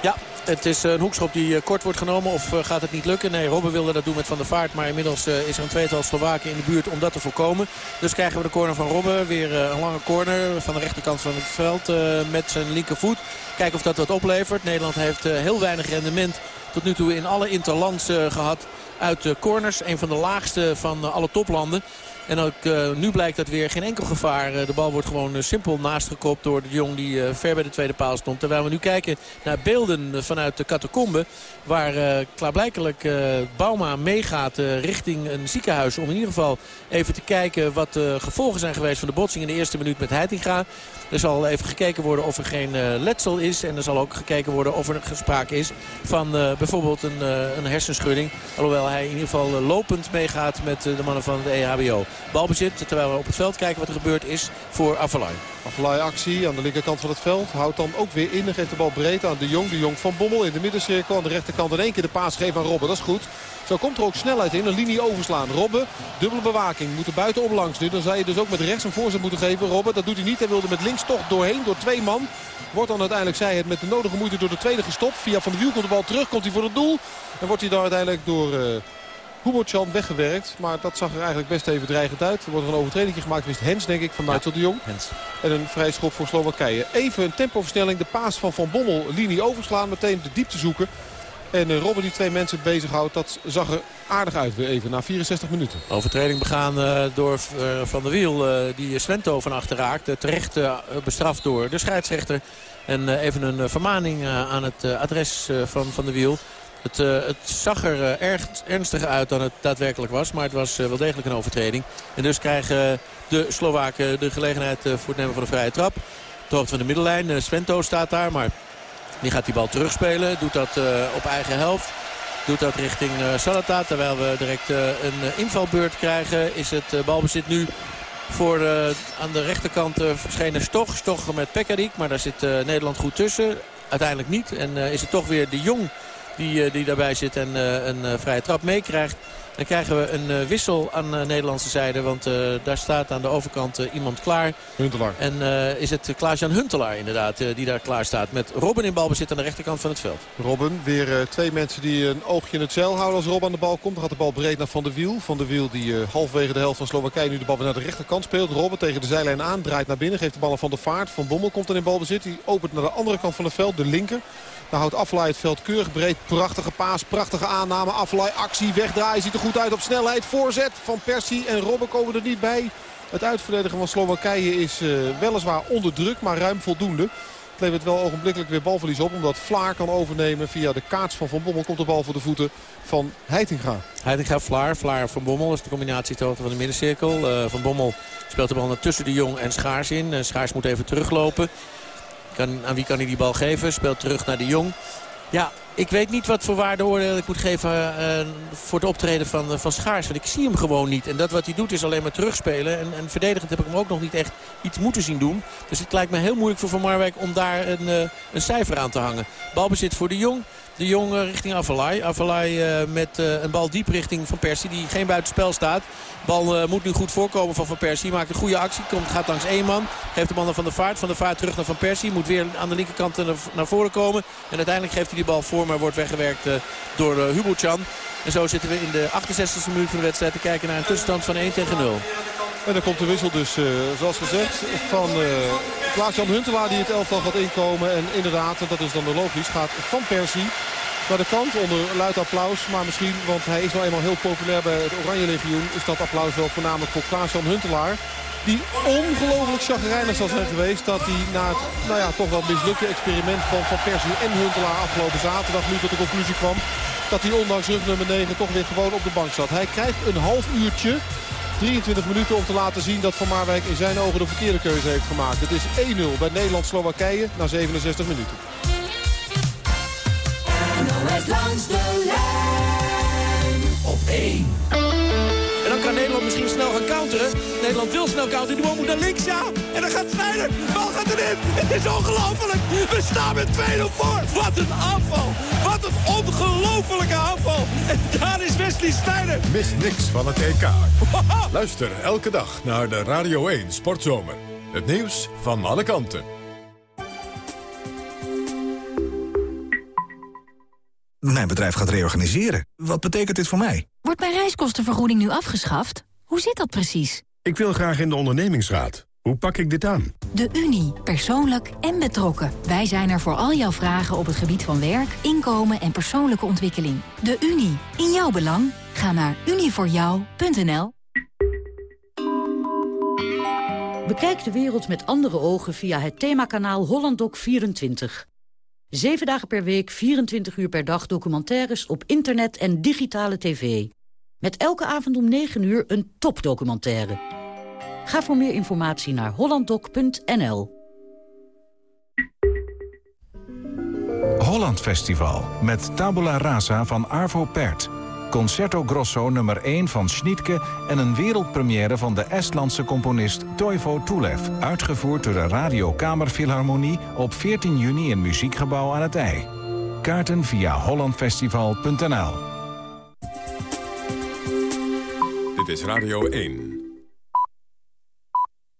Ja, het is een hoekschop die kort wordt genomen. Of gaat het niet lukken? Nee, Robben wilde dat doen met Van der Vaart. Maar inmiddels is er een tweetal Slowaken in de buurt om dat te voorkomen. Dus krijgen we de corner van Robben. Weer een lange corner van de rechterkant van het veld met zijn linkervoet. Kijken of dat wat oplevert. Nederland heeft heel weinig rendement tot nu toe in alle interlands gehad uit corners. Een van de laagste van alle toplanden. En ook uh, nu blijkt dat weer geen enkel gevaar. Uh, de bal wordt gewoon uh, simpel naastgekopt door de jong die ver bij de tweede paal stond. Terwijl we nu kijken naar beelden vanuit de catacombe. Waar klaarblijkelijk Bauma meegaat richting een ziekenhuis. Om in ieder geval even te kijken wat de gevolgen zijn geweest van de botsing in de eerste minuut met Heitinga. Er zal even gekeken worden of er geen letsel is. En er zal ook gekeken worden of er sprake is van bijvoorbeeld een, een hersenschudding. Alhoewel hij in ieder geval lopend meegaat met de mannen van de EHBO. Balbezit, terwijl we op het veld kijken wat er gebeurd is voor Avalai. Avalai actie aan de linkerkant van het veld. Houdt dan ook weer in en geeft de bal breed aan de Jong. De Jong van Bommel in de middencirkel. Aan de rechterkant in één keer de paas geven aan Robben. Dat is goed. Zo komt er ook snelheid in. Een linie overslaan. Robben, dubbele bewaking. Moet er buitenom langs nu. Dan zou je dus ook met rechts een voorzet moeten geven. Robben, dat doet hij niet. Hij wilde met links toch doorheen. Door twee man. Wordt dan uiteindelijk, zei het, met de nodige moeite door de tweede gestopt. Via Van de Wiel komt de bal terug. Komt hij voor het doel. En wordt hij dan uiteindelijk door... Uh, Hubertjan weggewerkt. Maar dat zag er eigenlijk best even dreigend uit. Er wordt er een overtreding gemaakt. Wist Hens denk ik van Nigel de Jong. Hens. En een vrij schop voor Slowakije. Even een tempoversnelling. De paas van Van Bommel. Linie overslaan. Meteen de diepte zoeken. En uh, Robben die twee mensen bezighoudt. Dat zag er aardig uit weer even na 64 minuten. Overtreding begaan uh, door uh, Van der Wiel. die Svento van achter raakt. terecht bestraft door de scheidsrechter. En even een vermaning aan het adres van Van der Wiel. Het, uh, het, zag er uh, erg ernstiger uit dan het daadwerkelijk was. Maar het was uh, wel degelijk een overtreding. En dus krijgen de Slowaken de gelegenheid voor het nemen van een vrije trap. De hoogte van de middellijn. Svento staat daar. Maar die gaat die bal terugspelen. Doet dat op eigen helft. Doet dat richting Salata. Terwijl we direct een invalbeurt krijgen. Is het balbezit nu voor aan de rechterkant verschenen Stoch. Stoch met Pekarik. Maar daar zit Nederland goed tussen. Uiteindelijk niet. En is het toch weer de Jong die, eh, die daarbij zit en eh, een eh, vrije trap meekrijgt. Dan krijgen we een wissel aan de Nederlandse zijde. Want daar staat aan de overkant iemand klaar. Huntelaar. En is het Klaas-Jan Huntelaar inderdaad die daar klaar staat. Met Robben in balbezit aan de rechterkant van het veld. Robben, weer twee mensen die een oogje in het zeil houden als Rob aan de bal komt. Dan gaat de bal breed naar Van der Wiel. Van der Wiel die halfwege de helft van Slowakije nu de bal weer naar de rechterkant speelt. Robben tegen de zijlijn aan, draait naar binnen, geeft de bal aan Van der Vaart. Van Bommel komt er in balbezit. Die opent naar de andere kant van het veld, de linker. Daar houdt Aflaai het veld keurig breed. Prachtige paas, prachtige aanname. Aflaai actie, wegdraaien. Ziet er goed uit op snelheid. Voorzet van Persie en Robben komen er niet bij. Het uitverdedigen van Slowakije is uh, weliswaar onder druk, maar ruim voldoende. Het levert wel ogenblikkelijk weer balverlies op. Omdat Vlaar kan overnemen via de kaats van Van Bommel. Komt de bal voor de voeten van Heitinga. Heitinga, Vlaar. Vlaar, Van Bommel. Is de combinatie van de middencirkel. Uh, van Bommel speelt de bal tussen de Jong en Schaars in. Uh, Schaars moet even teruglopen. Kan, aan wie kan hij die bal geven? Speelt terug naar de Jong. Ja, ik weet niet wat voor waardeoordeel ik moet geven uh, voor het optreden van, uh, van Schaars. Want ik zie hem gewoon niet. En dat wat hij doet is alleen maar terugspelen. En, en verdedigend heb ik hem ook nog niet echt iets moeten zien doen. Dus het lijkt me heel moeilijk voor Van Marwijk om daar een, uh, een cijfer aan te hangen. Balbezit voor de Jong. De Jong richting Avalai. Avalai met een bal diep richting Van Persie die geen buitenspel staat. Bal moet nu goed voorkomen van Van Persie. Maakt een goede actie. Komt, gaat langs één man. Geeft de bal naar Van der Vaart. Van der Vaart terug naar Van Persie. Moet weer aan de linkerkant naar, naar voren komen. En uiteindelijk geeft hij die bal voor. Maar wordt weggewerkt door uh, Hubeltjan. En zo zitten we in de 68e minuut van de wedstrijd te kijken naar een tussenstand van 1 tegen 0. En dan komt de wissel dus, uh, zoals gezegd, van uh, Klaas-Jan Huntelaar die het elftal gaat inkomen. En inderdaad, dat is dan de logisch, gaat Van Persie naar de kant onder luid applaus. Maar misschien, want hij is nou eenmaal heel populair bij het Oranje Legioen... is dat applaus wel voornamelijk voor Klaas-Jan Huntelaar. Die ongelooflijk chagrijnig zal zijn geweest dat hij na het nou ja, toch wel mislukte experiment van Van Persie en Huntelaar afgelopen zaterdag nu tot de conclusie kwam dat hij ondanks rug nummer 9 toch weer gewoon op de bank zat. Hij krijgt een half uurtje, 23 minuten om te laten zien dat Van Marwijk in zijn ogen de verkeerde keuze heeft gemaakt. Het is 1-0 bij Nederland-Slowakije na 67 minuten. NOS langs de lijn op 1. En dan kan Nederland misschien snel gaan counteren. Nederland wil snel counteren. Die bal moet naar links, ja. En dan gaat Snijder. De bal gaat erin. Het is ongelooflijk. We staan met 2-0 voor. Wat een aanval. Wat een ongelofelijke aanval. En daar is Wesley Snijder. Mis niks van het EK. Luister elke dag naar de Radio 1 Sportzomer. Het nieuws van alle kanten. Mijn bedrijf gaat reorganiseren. Wat betekent dit voor mij? Wordt mijn reiskostenvergoeding nu afgeschaft? Hoe zit dat precies? Ik wil graag in de ondernemingsraad. Hoe pak ik dit aan? De Unie. Persoonlijk en betrokken. Wij zijn er voor al jouw vragen op het gebied van werk, inkomen en persoonlijke ontwikkeling. De Unie. In jouw belang. Ga naar unievoorjou.nl Bekijk de wereld met andere ogen via het themakanaal HollandDoc24. Zeven dagen per week, 24 uur per dag documentaires op internet en digitale tv. Met elke avond om 9 uur een topdocumentaire. Ga voor meer informatie naar hollanddoc.nl. Holland Festival met Tabula Rasa van Arvo Pärt. Concerto Grosso nummer 1 van Schnittke en een wereldpremière van de Estlandse componist Toivo Tulev. Uitgevoerd door de Radio Kamerfilharmonie op 14 juni in Muziekgebouw aan het IJ. Kaarten via hollandfestival.nl Dit is Radio 1.